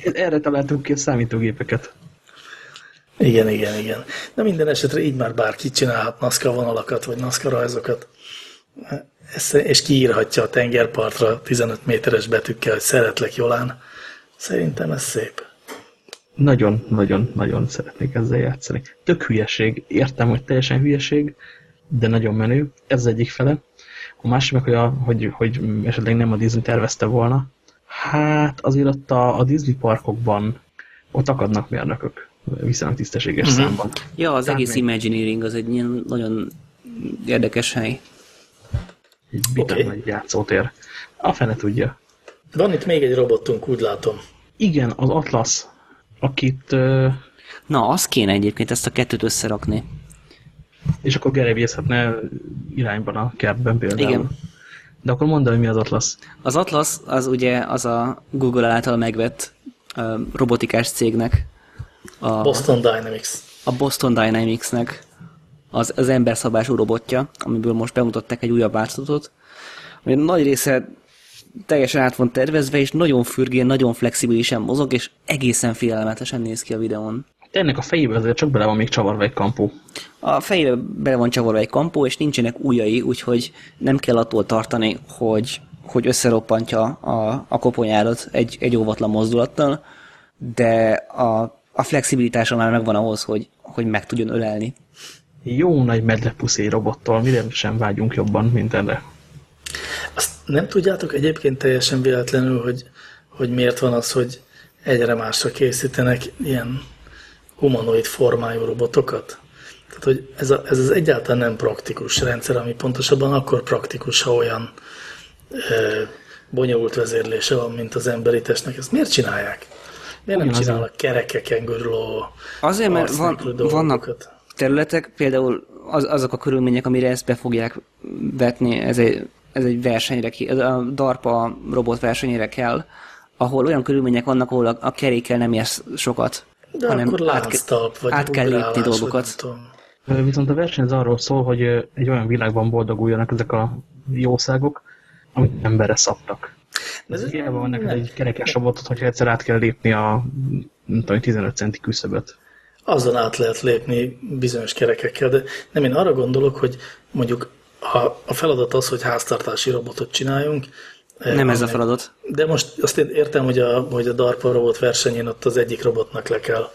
Erre találtunk ki a számítógépeket. Igen, igen, igen. De minden esetre így már bárki csinálhat NASCAR vonalakat, vagy NASCAR rajzokat. És kiírhatja a tengerpartra 15 méteres betűkkel, hogy szeretlek Jolán. Szerintem ez szép. Nagyon-nagyon-nagyon szeretnék ezzel játszani. Tök hülyeség. Értem, hogy teljesen hülyeség, de nagyon menő. Ez egyik fele. A másik meg, hogy, a, hogy, hogy esetleg nem a Disney tervezte volna, Hát azért ott a, a Disney parkokban ott akadnak mérnökök viszonylag tisztességes uh -huh. számban. Ja, az Tehát egész még... Imagineering az egy ilyen nagyon érdekes hely. Egy bitek okay. nagy játszótér. A fene tudja. Van itt még egy robotunk, úgy látom. Igen, az Atlas, akit... Uh... Na, az kéne egyébként ezt a kettőt összerakni. És akkor gerevészhetne irányban a kertben például. Igen. De akkor mondd hogy mi az Atlas. Az Atlas az ugye az a Google által megvett uh, robotikás cégnek. A, Boston Dynamics. A Boston Dynamics-nek az, az emberszabású robotja, amiből most bemutatták egy újabb változatot. Ami nagy része teljesen át van tervezve, és nagyon fürgén, nagyon flexibilisen mozog, és egészen félelmetesen néz ki a videón. Ennek a fejébe azért csak bele van még csavarva egy kampó. A fejébe bele van csavarva egy kampó, és nincsenek ujjai, úgyhogy nem kell attól tartani, hogy, hogy összeroppantja a, a koponyádat egy, egy óvatlan mozdulattal, de a, a flexibilitása már megvan ahhoz, hogy, hogy meg tudjon ölelni. Jó nagy medlepuszé robottal, mire sem vágyunk jobban, mint erre. Azt nem tudjátok egyébként teljesen véletlenül, hogy, hogy miért van az, hogy egyre másra készítenek ilyen humanoid formájú robotokat? Tehát, hogy ez, a, ez az egyáltalán nem praktikus rendszer, ami pontosabban akkor praktikus, ha olyan e, bonyolult vezérlése van, mint az emberi testnek. Ezt miért csinálják? Miért nem csinálnak kerekeken görülő Azért, mert van, vannak területek, például az, azok a körülmények, amire ezt be fogják vetni, ez egy, ez egy versenyre, ez a DARPA robot versenyére kell, ahol olyan körülmények vannak, ahol a, a kerékkel nem érsz sokat. De hanem akkor lánctalp, vagy át kell lépni dolgokat. Viszont a verseny az arról szól, hogy egy olyan világban boldoguljanak ezek a jószágok, amit emberre szabtak. De ez hiába van neked egy kerekes robotot, hogyha egyszer át kell lépni a tudom, 15 centi küszöböt. Azon át lehet lépni bizonyos kerekekkel, de nem én arra gondolok, hogy mondjuk ha a feladat az, hogy háztartási robotot csináljunk, nem ez a feladat. De most azt én értem, hogy a, hogy a DARPA robot versenyén ott az egyik robotnak le kell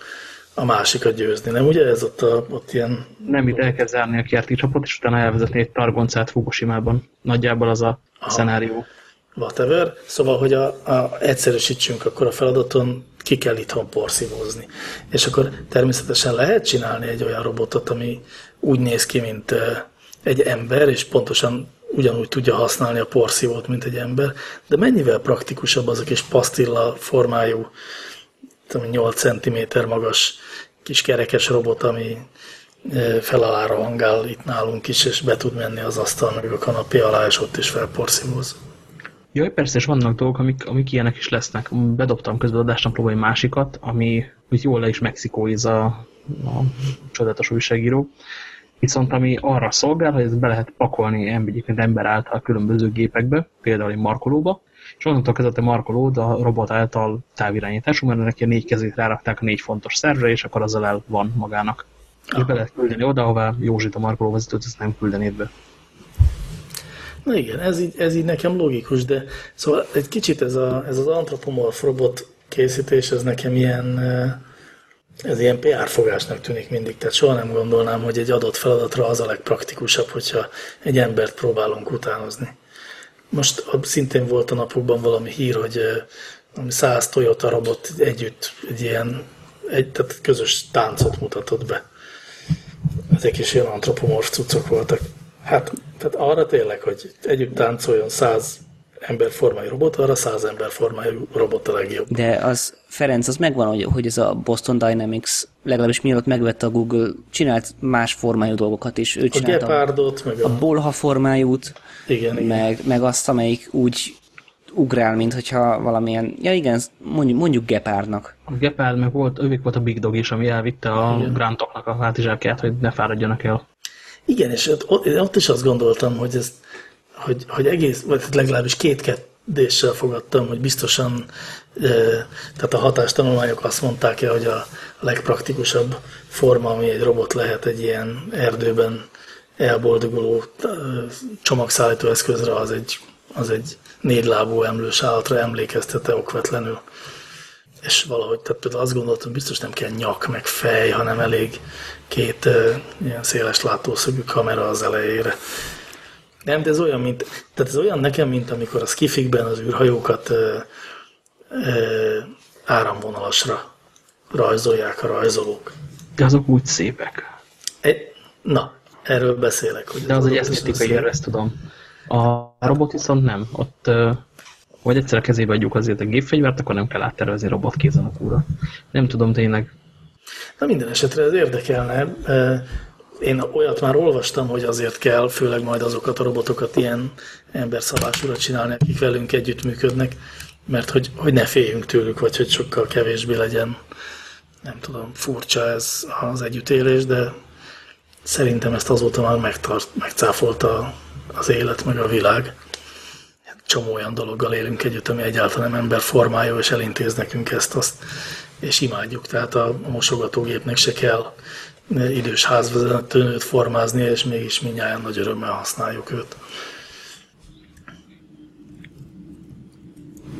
a másikat győzni, nem ugye? Ez ott, a, ott ilyen... Nem, itt el kell zárni a kerti csapot, és utána elvezetni egy targoncát Fukushima-ban. Nagyjából az a Aha. szenárió. Whatever. Szóval, hogy a, a, egyszerűsítsünk, akkor a feladaton ki kell itthon porszívózni. És akkor természetesen lehet csinálni egy olyan robotot, ami úgy néz ki, mint egy ember, és pontosan ugyanúgy tudja használni a porszívót, mint egy ember, de mennyivel praktikusabb az a kis pasztilla formájú, tudom, 8 cm magas kis kerekes robot, ami e, felalára hangál itt nálunk is, és be tud menni az asztal meg a kanapé alá, és ott is felporszívóz. Jaj, persze, és vannak dolgok, amik, amik ilyenek is lesznek. Bedobtam közben adásnaplóba egy másikat, ami hogy jól le is mexikóiz a, a csodálatos újságíró viszont ami arra szolgál, hogy ezt be lehet pakolni egyébként ember által különböző gépekbe, például egy markolóba, és onnantól kezdett a markolód a robot által távirányítású, mert neki a négy kezét rárakták a négy fontos szervre, és akkor azzal el van magának. És be lehet küldeni oda, ahová Józsit a markolóvezetőt, ezt nem küldenéd be. Na igen, ez így, ez így nekem logikus, de szóval egy kicsit ez, a, ez az antropomorf robot készítés, ez nekem ilyen, ez ilyen PR fogásnak tűnik mindig, tehát soha nem gondolnám, hogy egy adott feladatra az a legpraktikusabb, hogyha egy embert próbálunk utánozni. Most szintén volt a napokban valami hír, hogy száz Toyota robot együtt egy ilyen, egy, tehát közös táncot mutatott be. Ezek is ilyen antropomorf cuccok voltak. Hát, tehát arra tényleg, hogy együtt táncoljon száz emberformájú robot, arra száz emberformájú robot a legjobb. De az, Ferenc, az megvan, hogy, hogy ez a Boston Dynamics, legalábbis mielőtt megvette a Google, csinált más formájú dolgokat is. Ő a gepárdot, meg a... a bolha formájút, igen, meg, igen. meg azt, amelyik úgy ugrál, mint hogyha valamilyen, ja igen, mondjuk, mondjuk gepárdnak. A gepárd, meg volt, ők volt a Big Dog is, ami elvitte a igen. grantoknak a hátizsákját, hogy ne fáradjanak el. Igen, és ott, ott is azt gondoltam, hogy ezt hogy, hogy egész, vagy hát legalábbis két kérdéssel fogadtam, hogy biztosan, tehát a hatástanulmányok azt mondták -e, hogy a legpraktikusabb forma, ami egy robot lehet egy ilyen erdőben elboldoguló csomagszállító eszközre, az egy, az egy négylábú emlős állatra emlékeztete okvetlenül. És valahogy, tehát például azt gondoltam, biztos nem kell nyak meg fej, hanem elég két uh, ilyen széles látószögű kamera az elejére. Nem, de ez olyan, mint, tehát ez olyan nekem, mint amikor a skifikben az űrhajókat áramvonalasra rajzolják a rajzolók. De azok úgy szépek. E, na, erről beszélek. Hogy De az egy esztétikai erő, ezt tudom. A robot viszont nem. Ott vagy egyszer a kezébe adjuk azért a gépfegyvert, akkor nem kell áttervezni a kúra. Nem tudom tényleg. Na minden esetre ez érdekelne. Én olyat már olvastam, hogy azért kell, főleg majd azokat a robotokat ilyen emberszabásúra csinálni, akik velünk együttműködnek, mert hogy, hogy ne féljünk tőlük, vagy hogy sokkal kevésbé legyen, nem tudom, furcsa ez az együttélés, de szerintem ezt azóta már megtart, megcáfolta az élet, meg a világ. Csomó olyan dologgal élünk együtt, ami egyáltalán nem ember formája, és elintéz nekünk ezt, azt, és imádjuk. Tehát a mosogatógépnek se kell idős házvezetőnőt formázni, és mégis mindjárt nagy örömmel használjuk őt.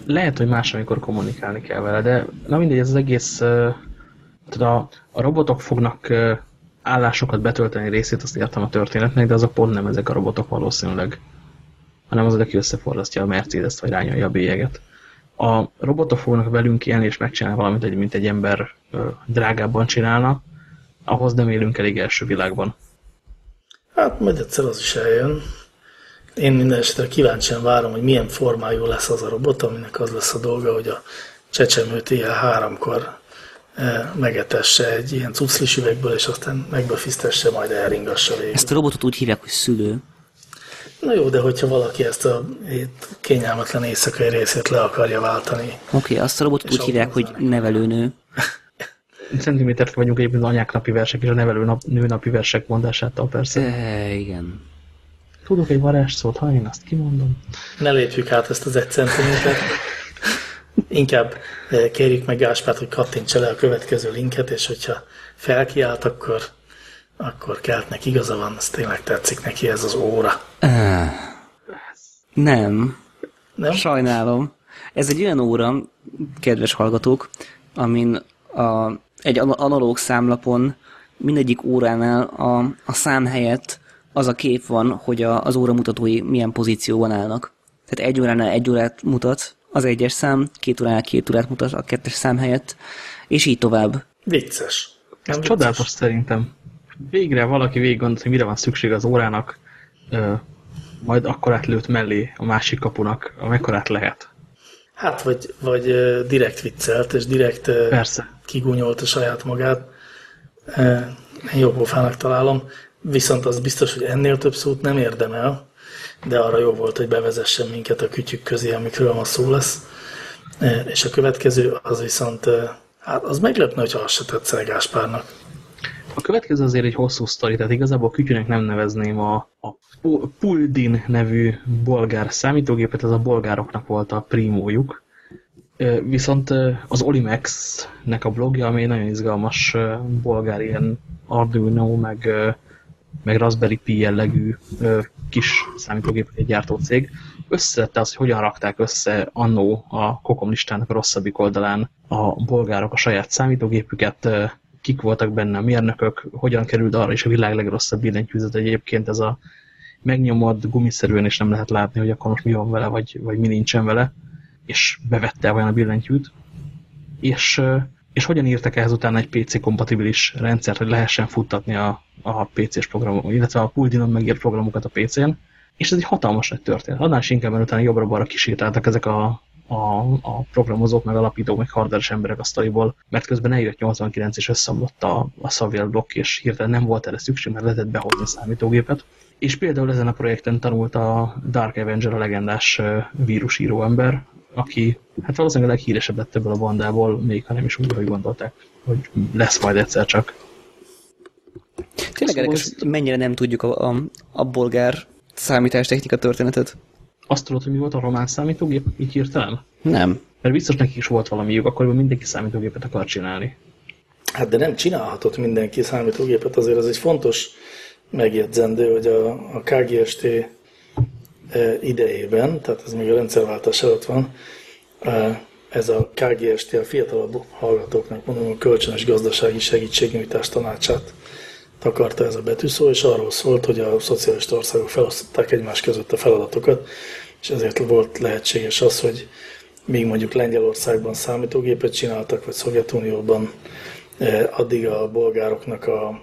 Lehet, hogy más, amikor kommunikálni kell vele, de na mindegy, ez az egész, tehát a, a robotok fognak állásokat betölteni részét, azt értem a történetnek, de azok pont nem ezek a robotok valószínűleg, hanem az, aki összeforrasztja a Mercedes-t, vagy rányolja a bélyeget. A robotok fognak velünk élni, és megcsinálni valamit, mint egy ember drágábban csinálna, ahhoz nem élünk elég első világban. Hát majd egyszer az is eljön. Én minden esetre kíváncsian várom, hogy milyen formájú lesz az a robot, aminek az lesz a dolga, hogy a csecsemőt ilyen háromkor e, megetesse egy ilyen cuclis üvegből, és aztán megbefisztesse, majd elringassa végül. Ezt a robotot úgy hívják, hogy szülő. Na jó, de hogyha valaki ezt a kényelmetlen éjszakai részét le akarja váltani. Oké, okay, azt a robotot úgy hívják, hogy nevelőnő. Centimétert vagyunk egyébként az anyák napi versek és a nevelő nap, nő napi versek mondásától persze. E, igen. Tudok egy varázsszót, ha én azt kimondom. Ne lépjük át ezt az egy centimétert. Inkább e, kérjük meg Gáspát, hogy kattintsa le a következő linket, és hogyha felkiált, akkor, akkor keltnek igaza van, ez tényleg tetszik neki ez az óra. Uh, nem. Nem? Sajnálom. Ez egy olyan óra, kedves hallgatók, amin a egy analóg számlapon mindegyik óránál a, a szám helyett az a kép van, hogy a, az óramutatói milyen pozícióban állnak. Tehát egy óránál egy órát mutat az egyes szám, két óránál két órát mutat a kettes szám helyett, és így tovább. Vicces. Ez vicces. csodálatos szerintem. Végre valaki végig gondolt, hogy mire van szükség az órának, ö, majd akkor átlőtt mellé a másik kapunak, amekkorát lehet. Hát, vagy, vagy direkt viccelt, és direkt Persze. Kigúnyolta saját magát. Én jó pofának találom. Viszont az biztos, hogy ennél több szót nem érdemel, de arra jó volt, hogy bevezessen minket a kütyük közé, amikről ma szó lesz. És a következő az viszont, hát az meglepne, hogyha az se tetszene Gáspárnak. A következő azért egy hosszú sztori, tehát igazából kütyűnek nem nevezném a, a Puldin nevű bolgár számítógépet, ez a bolgároknak volt a primójuk. Viszont az Olimex-nek a blogja, ami nagyon izgalmas bolgár ilyen Arduino, meg, meg Raspberry Pi jellegű kis számítógépet gyártó cég, összeszedte azt, hogy hogyan rakták össze annó a Kokom listának a rosszabbik oldalán a bolgárok a saját számítógépüket, kik voltak benne a mérnökök, hogyan került arra is a világ legrosszabb billentyűzet egyébként ez a megnyomod gumiszerűen, és nem lehet látni, hogy akkor most mi van vele, vagy, vagy mi nincsen vele, és bevette olyan a billentyűt, és, és hogyan írtak ehhez utána egy PC-kompatibilis rendszert, hogy lehessen futtatni a, a PC-s programokat, illetve a Puldinon megírt programokat a PC-n, és ez egy hatalmas nagy történet. Annál is inkább, mert utána jobbra-balra kísértáltak ezek a a, a programozók, meg alapítók, meg hardveres emberek a sztoriból, mert közben eljött 89 és összeomlott a, a Saville blokk, és hirtelen nem volt erre szükség, mert lehetett behozni a számítógépet. És például ezen a projekten tanult a Dark Avenger, a legendás vírusíró ember, aki hát valószínűleg a leghíresebb lett ebből a bandából, még ha nem is úgy, hogy gondolták, hogy lesz majd egyszer csak. Tényleg szóval érdekes, ezt... mennyire nem tudjuk a, a, a bolgár számítástechnika történetet. Azt tudod, hogy mi volt a román számítógép így hirtelen? Nem. Mert biztos nekik is volt valamiük, akkor mindenki számítógépet akar csinálni. Hát de nem csinálhatott mindenki számítógépet, azért az egy fontos megjegyzendő, hogy a, a KGST idejében, tehát ez még a rendszerváltás előtt van, ez a KGST a fiatalabb hallgatóknak mondom a kölcsönös gazdasági segítségnyújtás tanácsát takarta ez a betűszó, és arról szólt, hogy a szocialista országok felosztották egymás között a feladatokat, és ezért volt lehetséges az, hogy míg mondjuk Lengyelországban számítógépet csináltak, vagy Szovjetunióban, addig a bolgároknak a,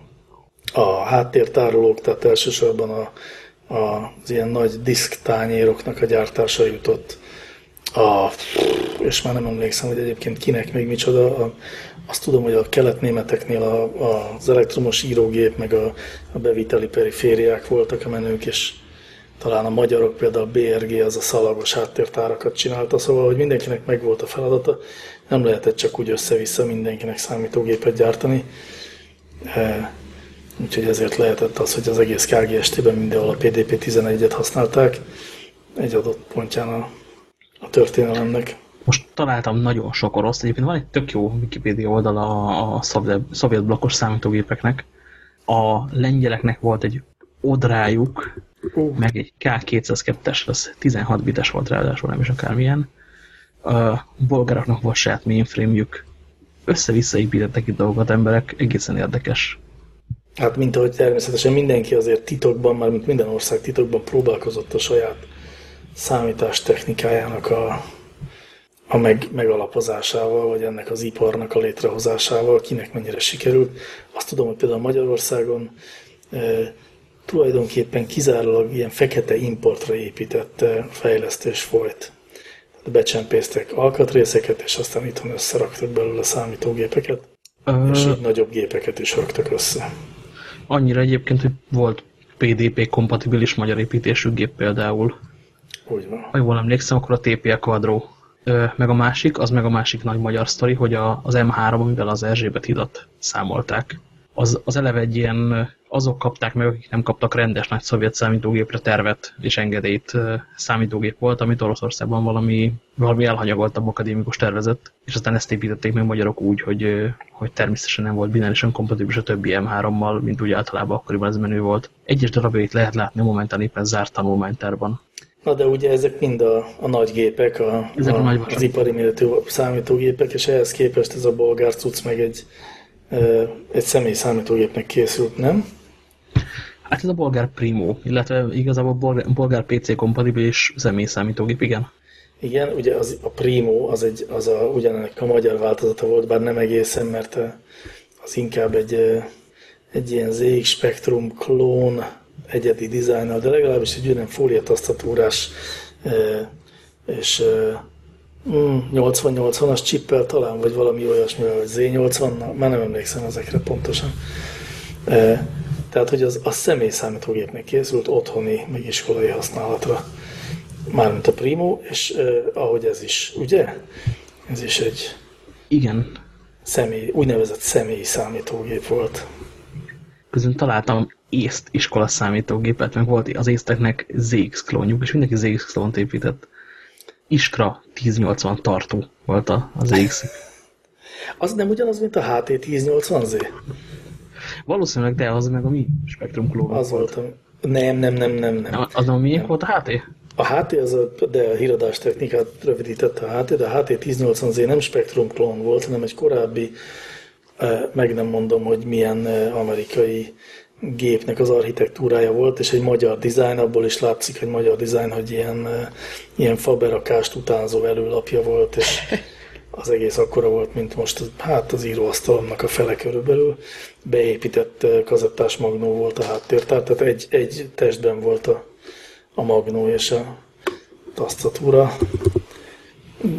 a háttértárolók, tehát elsősorban a, az ilyen nagy diszktányéroknak a gyártása jutott. A, és már nem emlékszem, hogy egyébként kinek még micsoda. A, azt tudom, hogy a keletnémeteknél a, a, az elektromos írógép, meg a, a beviteli perifériák voltak a menők, és talán a magyarok például a BRG, az a szalagos háttértárakat csinálta, szóval, hogy mindenkinek megvolt a feladata, nem lehetett csak úgy össze-vissza mindenkinek számítógépet gyártani. E, úgyhogy ezért lehetett az, hogy az egész KGST-ben mindenhol a PDP-11-et használták egy adott pontján a, a történelemnek. Most találtam nagyon sok orosz, egyébként van egy tök jó Wikipedia oldal a, a szovjet blokkos számítógépeknek. A lengyeleknek volt egy odrájuk, uh. meg egy K202-es, az 16 bites volt ráadásul, nem is akármilyen. A bolgároknak volt saját mainframe-jük. Össze-vissza építettek itt dolgokat emberek, egészen érdekes. Hát mint ahogy természetesen mindenki azért titokban, már mint minden ország titokban próbálkozott a saját számítás technikájának a, a meg, megalapozásával, vagy ennek az iparnak a létrehozásával, kinek mennyire sikerült. Azt tudom, hogy például Magyarországon e, tulajdonképpen kizárólag ilyen fekete importra épített fejlesztés folyt. Becsempésztek alkatrészeket, és aztán itthon összeraktak belőle számítógépeket, Ö... és így nagyobb gépeket is raktak össze. Annyira egyébként, hogy volt PDP-kompatibilis magyar építésű gép például. Úgy van. Ha jól emlékszem, akkor a TPL Quadro. Meg a másik, az meg a másik nagy magyar sztori, hogy a, az M3, amivel az Erzsébet hidat számolták. Az, az eleve egy ilyen azok kapták meg, akik nem kaptak rendes nagy szovjet számítógépre tervet és engedélyt számítógép volt, amit Oroszországban valami, valami elhanyagoltabb akadémikus tervezett, és aztán ezt építették meg magyarok úgy, hogy, hogy természetesen nem volt binárisan kompatibilis a többi M3-mal, mint úgy általában akkoriban ez menő volt. Egyes darabjait lehet látni momentán éppen zárt tanulmánytárban. Na de ugye ezek mind a, a nagy gépek, a, ezek a, a nagy az ipari méretű számítógépek, és ehhez képest ez a bolgár cucc meg egy, egy személy számítógépnek készült, nem? Hát ez a bolgár Primo, illetve igazából bolgár, bolgár PC kompatibilis személy számítógép, igen. Igen, ugye az, a Primo az, egy, az a, ugyanek a magyar változata volt, bár nem egészen, mert az inkább egy, egy ilyen ZX Spectrum klón egyedi dizájnnal, de legalábbis egy olyan fóliatasztatúrás és 80-80-as mm, csippel talán, vagy valami olyasmi, vagy Z80, már nem emlékszem ezekre pontosan. Tehát, hogy az a személy számítógépnek készült otthoni, meg iskolai használatra. Mármint a Primo, és eh, ahogy ez is, ugye? Ez is egy Igen. Személy, úgynevezett személyi számítógép volt. Közben találtam észt iskola számítógépet, meg volt az észteknek ZX klónjuk, és mindenki ZX klónt épített. Iskra 1080 tartó volt az ZX. az nem ugyanaz, mint a HT 1080Z? Valószínűleg, de az meg a mi Spectrum klón Az volt. volt nem, nem, nem, nem, nem. Az nem a miénk volt a HT? A HT, az a, de a híradás technikát rövidítette a HT, de a HT 1080Z nem Spectrum klón volt, hanem egy korábbi, eh, meg nem mondom, hogy milyen eh, amerikai gépnek az architektúrája volt, és egy magyar dizájn, abból is látszik, hogy magyar dizájn, hogy ilyen, eh, ilyen faberakást utánzó előlapja volt, és az egész akkora volt, mint most hát az íróasztalomnak a fele körülbelül. Beépített kazettás magnó volt a háttér, tehát egy, egy testben volt a, a magnó és a tasztatúra.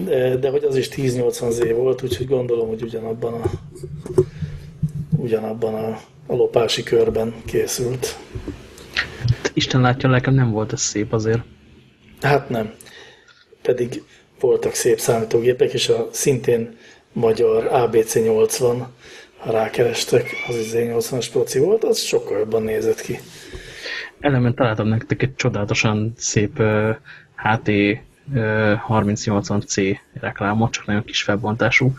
De, de hogy az is 1080Z volt, úgyhogy gondolom, hogy ugyanabban a, ugyanabban a, a lopási körben készült. Isten látja, nekem nem volt ez szép azért. Hát nem. Pedig voltak szép számítógépek, és a szintén magyar ABC80, ha rákerestek, az is Z80-as proci volt, az sokkal jobban nézett ki. Elemen találtam nektek egy csodálatosan szép uh, HT uh, 3080C reklámot, csak nagyon kis felbontású.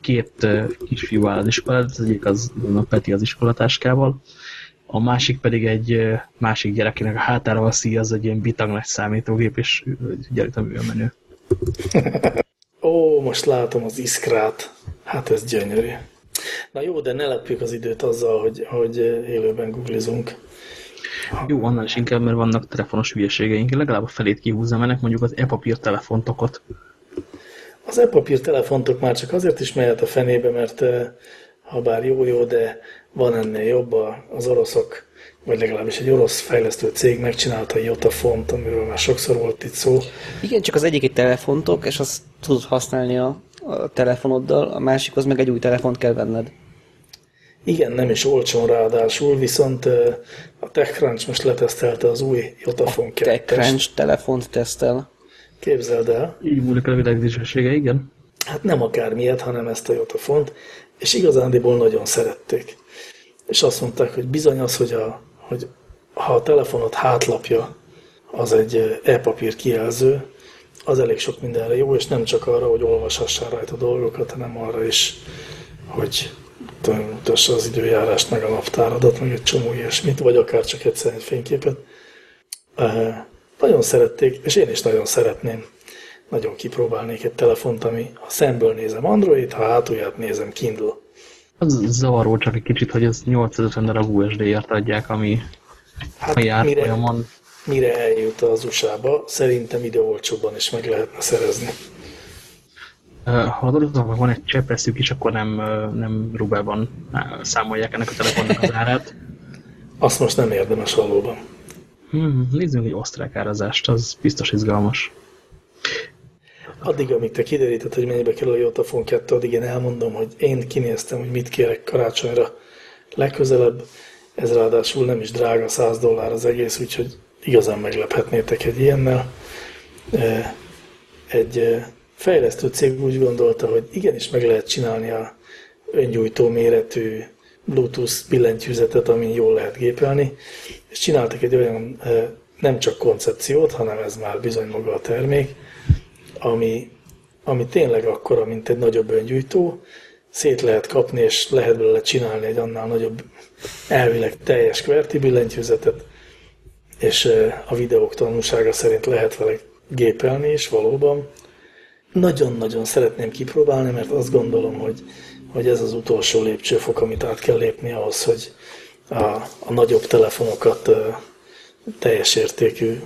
Két kisfiú áll az iskolát, az egyik az a Peti az iskolatáskával, a másik pedig egy másik gyerekének a hátára a szíj, az egy ilyen bitag nagy számítógép, és gyerek a menő. Ó, most látom az iskrát. Hát ez gyönyörű. Na jó, de ne lepjük az időt azzal, hogy, hogy élőben googlizunk. Jó, annál is inkább, mert vannak telefonos hülyeségeink. Legalább a felét kihúzzam ennek mondjuk az e-papír telefontokot. Az e-papír telefontok már csak azért is mehet a fenébe, mert ha bár jó-jó, de van ennél jobb, az oroszok, vagy legalábbis egy orosz fejlesztő cég megcsinálta a Jotafont, amiről már sokszor volt itt szó. Igen, csak az egyik egy telefontok, és azt tudod használni a, a telefonoddal, a másikhoz meg egy új telefont kell venned. Igen, nem is olcsón ráadásul, viszont a TechCrunch most letesztelte az új Jotafon 2 TechCrunch telefont tesztel. Képzeld el. Így múlik a világ dicsősége, igen. Hát nem akármilyet, hanem ezt a Jotafont, és igazándiból nagyon szerették. És azt mondták, hogy bizony az, hogy, a, hogy ha a telefonot hátlapja az egy e-papír kijelző, az elég sok mindenre jó, és nem csak arra, hogy olvashassál rajta dolgokat, hanem arra is, hogy mutassa az időjárást, meg a naptáradat, meg egy csomó ilyesmit, vagy akár csak egyszer egy fényképet. Nagyon szerették, és én is nagyon szeretném. Nagyon kipróbálnék egy telefont, ami ha szemből nézem Android, ha hátulját nézem Kindle. Az zavaró csak egy kicsit, hogy ez 850 darab USD-ért adják, ami hát a jár mire, folyamon. Mire eljut az USA-ba, szerintem ide olcsóbban is meg lehetne szerezni. Ha az adatoknak van egy cseppeszük is, akkor nem, nem rubelban számolják ennek a telefonnak az árát. Azt most nem érdemes valóban. Hmm, nézzünk egy osztrák árazást, az biztos izgalmas. Addig, amíg te kideríted, hogy mennyibe kerül a Jotafon 2, addig én elmondom, hogy én kinéztem, hogy mit kérek karácsonyra legközelebb. Ez ráadásul nem is drága, 100 dollár az egész, úgyhogy igazán meglephetnétek egy ilyennel. Egy fejlesztő cég úgy gondolta, hogy igenis meg lehet csinálni a öngyújtó méretű Bluetooth billentyűzetet, amin jól lehet gépelni, és csináltak egy olyan nem csak koncepciót, hanem ez már bizony maga a termék, ami, ami tényleg akkora, mint egy nagyobb öngyújtó, szét lehet kapni, és lehet belőle csinálni egy annál nagyobb, elvileg teljes QWERTY billentyűzetet, és a videók tanulsága szerint lehet vele gépelni is valóban. Nagyon-nagyon szeretném kipróbálni, mert azt gondolom, hogy, hogy ez az utolsó lépcsőfok, amit át kell lépni ahhoz, hogy a, a nagyobb telefonokat teljes értékű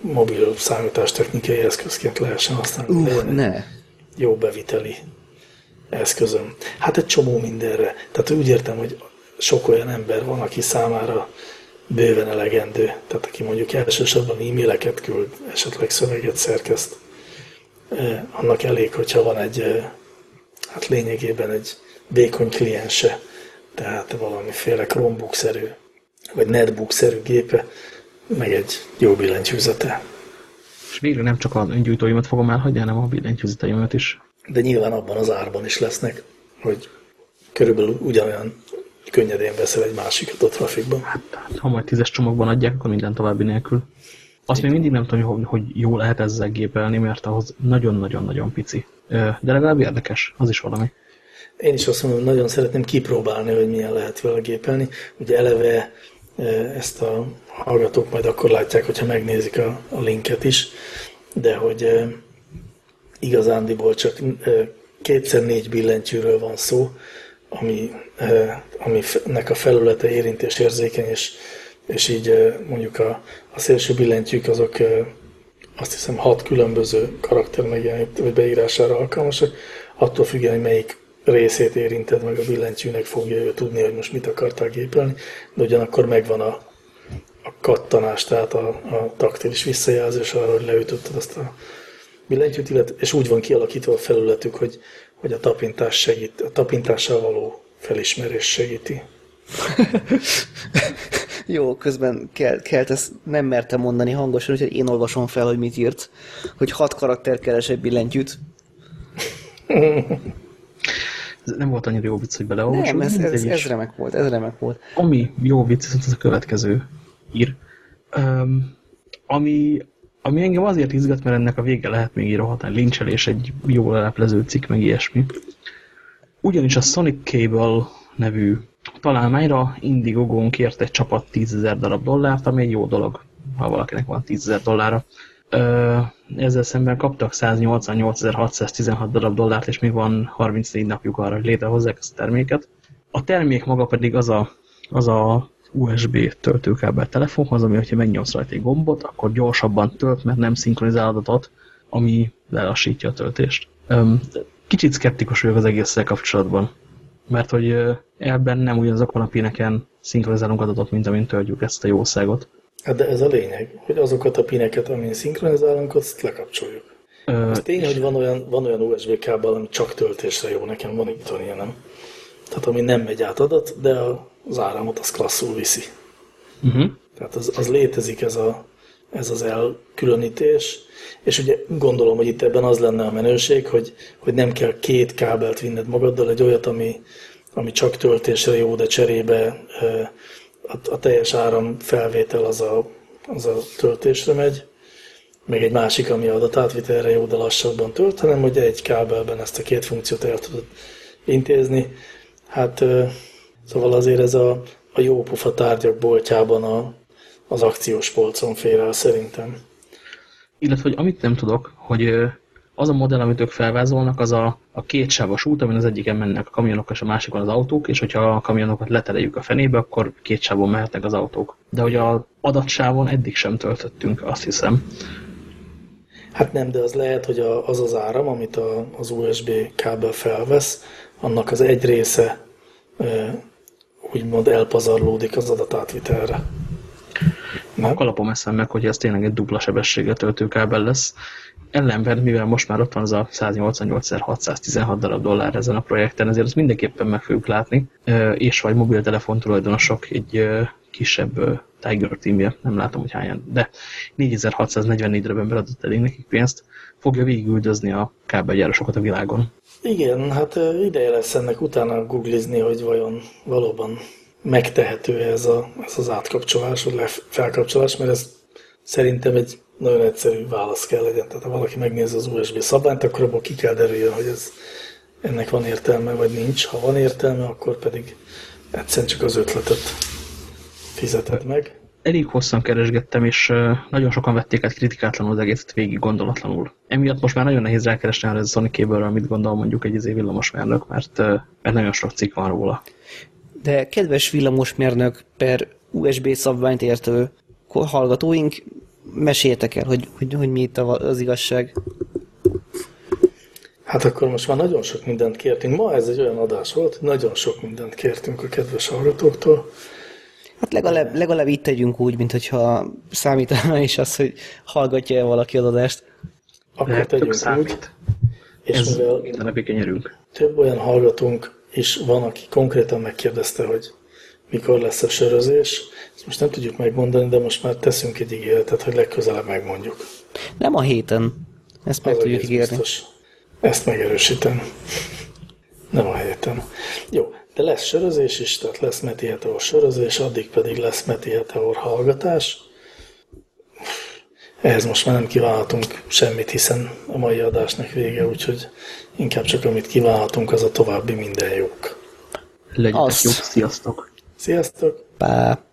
mobil számítástechnikai eszközként lehessen használni. Uh, ne. Jó beviteli eszközöm. Hát egy csomó mindenre. Tehát úgy értem, hogy sok olyan ember van, aki számára bőven elegendő. Tehát aki mondjuk elsősorban e-maileket küld, esetleg szöveget szerkeszt, annak elég, hogyha van egy, hát lényegében egy vékony kliense, tehát valamiféle Chromebook-szerű, vagy netbook-szerű gépe, meg egy jó billentyűzete. És végre nem csak az öngyújtóimat fogom elhagyni, hanem a billentyűzeteimet is. De nyilván abban az árban is lesznek, hogy körülbelül ugyanolyan könnyedén veszel egy másikat a trafikban. Hát, hát, ha majd tízes csomagban adják, akkor minden további nélkül. Azt még mindig nem tudom, hogy, hogy jó lehet ezzel gépelni, mert ahhoz nagyon-nagyon-nagyon pici. De legalább érdekes, az is valami. Én is azt mondom, nagyon szeretném kipróbálni, hogy milyen lehet vele gépelni. Ugye eleve ezt a hallgatók majd akkor látják, hogyha megnézik a, a linket is, de hogy igazándiból csak kétszer négy billentyűről van szó, ami, aminek a felülete érintés érzékeny, és, és így mondjuk a, a szélső billentyűk azok azt hiszem hat különböző karakter megjelenít, vagy beírására alkalmasak, attól függően, hogy melyik részét érinted meg a billentyűnek, fogja ő tudni, hogy most mit akartál gépelni, de ugyanakkor megvan a, a kattanás, tehát a, a taktilis visszajelzés arra, hogy leütötted azt a billentyűt, illetve, és úgy van kialakítva a felületük, hogy, hogy a tapintás segít, a tapintással való felismerés segíti. Jó, közben kell, kell ezt nem mertem mondani hangosan, úgyhogy én olvasom fel, hogy mit írt, hogy hat karakter keres egy billentyűt. ez nem volt annyira jó vicc, hogy beleolvasom. Nem, ez, ez, ez remek volt, ez remek volt. Ami jó vicc, ez a következő ír. Um, ami, ami engem azért izgat, mert ennek a vége lehet még rohadt lincselés, egy jó leleplező cikk, meg ilyesmi. Ugyanis a Sonic Cable nevű találmányra Indiegogon kért egy csapat 10.000 darab dollárt, ami egy jó dolog, ha valakinek van 10.000 dollára. Ezzel szemben kaptak 188.616 darab dollárt, és még van 34 napjuk arra, hogy létrehozzák ezt a terméket. A termék maga pedig az a, az a USB töltőkábel telefonhoz, ami, hogyha megnyomsz rajta egy gombot, akkor gyorsabban tölt, mert nem szinkronizál adatot, ami lelassítja a töltést. Kicsit szkeptikus vagyok az egésszel kapcsolatban, mert hogy ebben nem ugyanazokon a pineken szinkronizálunk adatot, mint amint töltjük ezt a jószágot. Hát de ez a lényeg, hogy azokat a pineket, amin szinkronizálunk, azt lekapcsoljuk. Ö, az tény, hogy van olyan, van olyan USB kábel, ami csak töltésre jó, nekem van itt van nem. Tehát ami nem megy át adat, de az áramot az klasszul viszi. Uh -huh. Tehát az, az létezik ez, a, ez az elkülönítés, és ugye gondolom, hogy itt ebben az lenne a menőség, hogy, hogy nem kell két kábelt vinned magaddal, egy olyat, ami, ami csak töltésre jó, de cserébe a, a teljes áram felvétel az a, az a töltésre megy, meg egy másik, ami adatátvitelre jó, de lassabban tölt, hanem hogy egy kábelben ezt a két funkciót el tudod intézni. Hát szóval azért ez a, a jó pufa tárgyak boltjában a, az akciós polcon fér el szerintem. Illetve, hogy amit nem tudok, hogy az a modell, amit ők felvázolnak, az a, a két sávos út, amin az egyiken mennek a kamionok, és a másikon az autók, és hogyha a kamionokat letereljük a fenébe, akkor két sávon mehetnek az autók. De hogy az adatsávon eddig sem töltöttünk, azt hiszem. Hát nem, de az lehet, hogy az az áram, amit a, az USB kábel felvesz, annak az egy része úgymond elpazarlódik az adatátvitelre. Nem? Kalapom eszem meg, hogy ez tényleg egy dupla sebességgel töltő kábel lesz. Ellenben, mivel most már ott van az a 188x616 darab dollár ezen a projekten, ezért azt mindenképpen meg fogjuk látni, és vagy mobiltelefon tulajdonosok egy kisebb Tiger teamje, nem látom, hogy hányan, de 4644 darab ember adott elég nekik pénzt, fogja végigüldözni a kábelgyárosokat a világon. Igen, hát ideje lesz ennek utána googlizni, hogy vajon valóban megtehető ez, a, ez az átkapcsolás, vagy felkapcsolás, mert ez szerintem egy nagyon egyszerű válasz kell legyen. Tehát ha valaki megnézi az USB szabványt, akkor abból ki kell derüljön, hogy ez, ennek van értelme, vagy nincs. Ha van értelme, akkor pedig egyszerűen csak az ötletet fizeted meg. Elég hosszan keresgettem, és nagyon sokan vették át kritikátlanul az egészet végig gondolatlanul. Emiatt most már nagyon nehéz rákeresni arra a Sony cable mit gondol mondjuk egy izé villamosmérnök, mert, mert nagyon sok cikk van róla. De kedves villamosmérnök per USB szabványt értő hallgatóink, meséltek el, hogy, hogy, hogy mi itt az igazság. Hát akkor most már nagyon sok mindent kértünk. Ma ez egy olyan adás volt, nagyon sok mindent kértünk a kedves hallgatóktól. Hát legalább, legalább itt tegyünk úgy, mint hogyha számítana is az, hogy hallgatja -e valaki az adást. Akkor Lehet, tegyünk számít. úgy. És Ez mivel minden több olyan hallgatónk is van, aki konkrétan megkérdezte, hogy mikor lesz a sörözés. Ezt most nem tudjuk megmondani, de most már teszünk egy ígéretet, hogy legközelebb megmondjuk. Nem a héten. Ezt meg Az tudjuk ígérni. Biztos. Ezt megerősítem. Nem a héten. Jó, de lesz sörözés is, tehát lesz Meti Heteor sörözés, addig pedig lesz Meti Heteor hallgatás. Ehhez most már nem kívánhatunk semmit, hiszen a mai adásnak vége, úgyhogy inkább csak amit kívánhatunk, az a további minden jók. Legyetek jók, sziasztok! Sziasztok! Pá.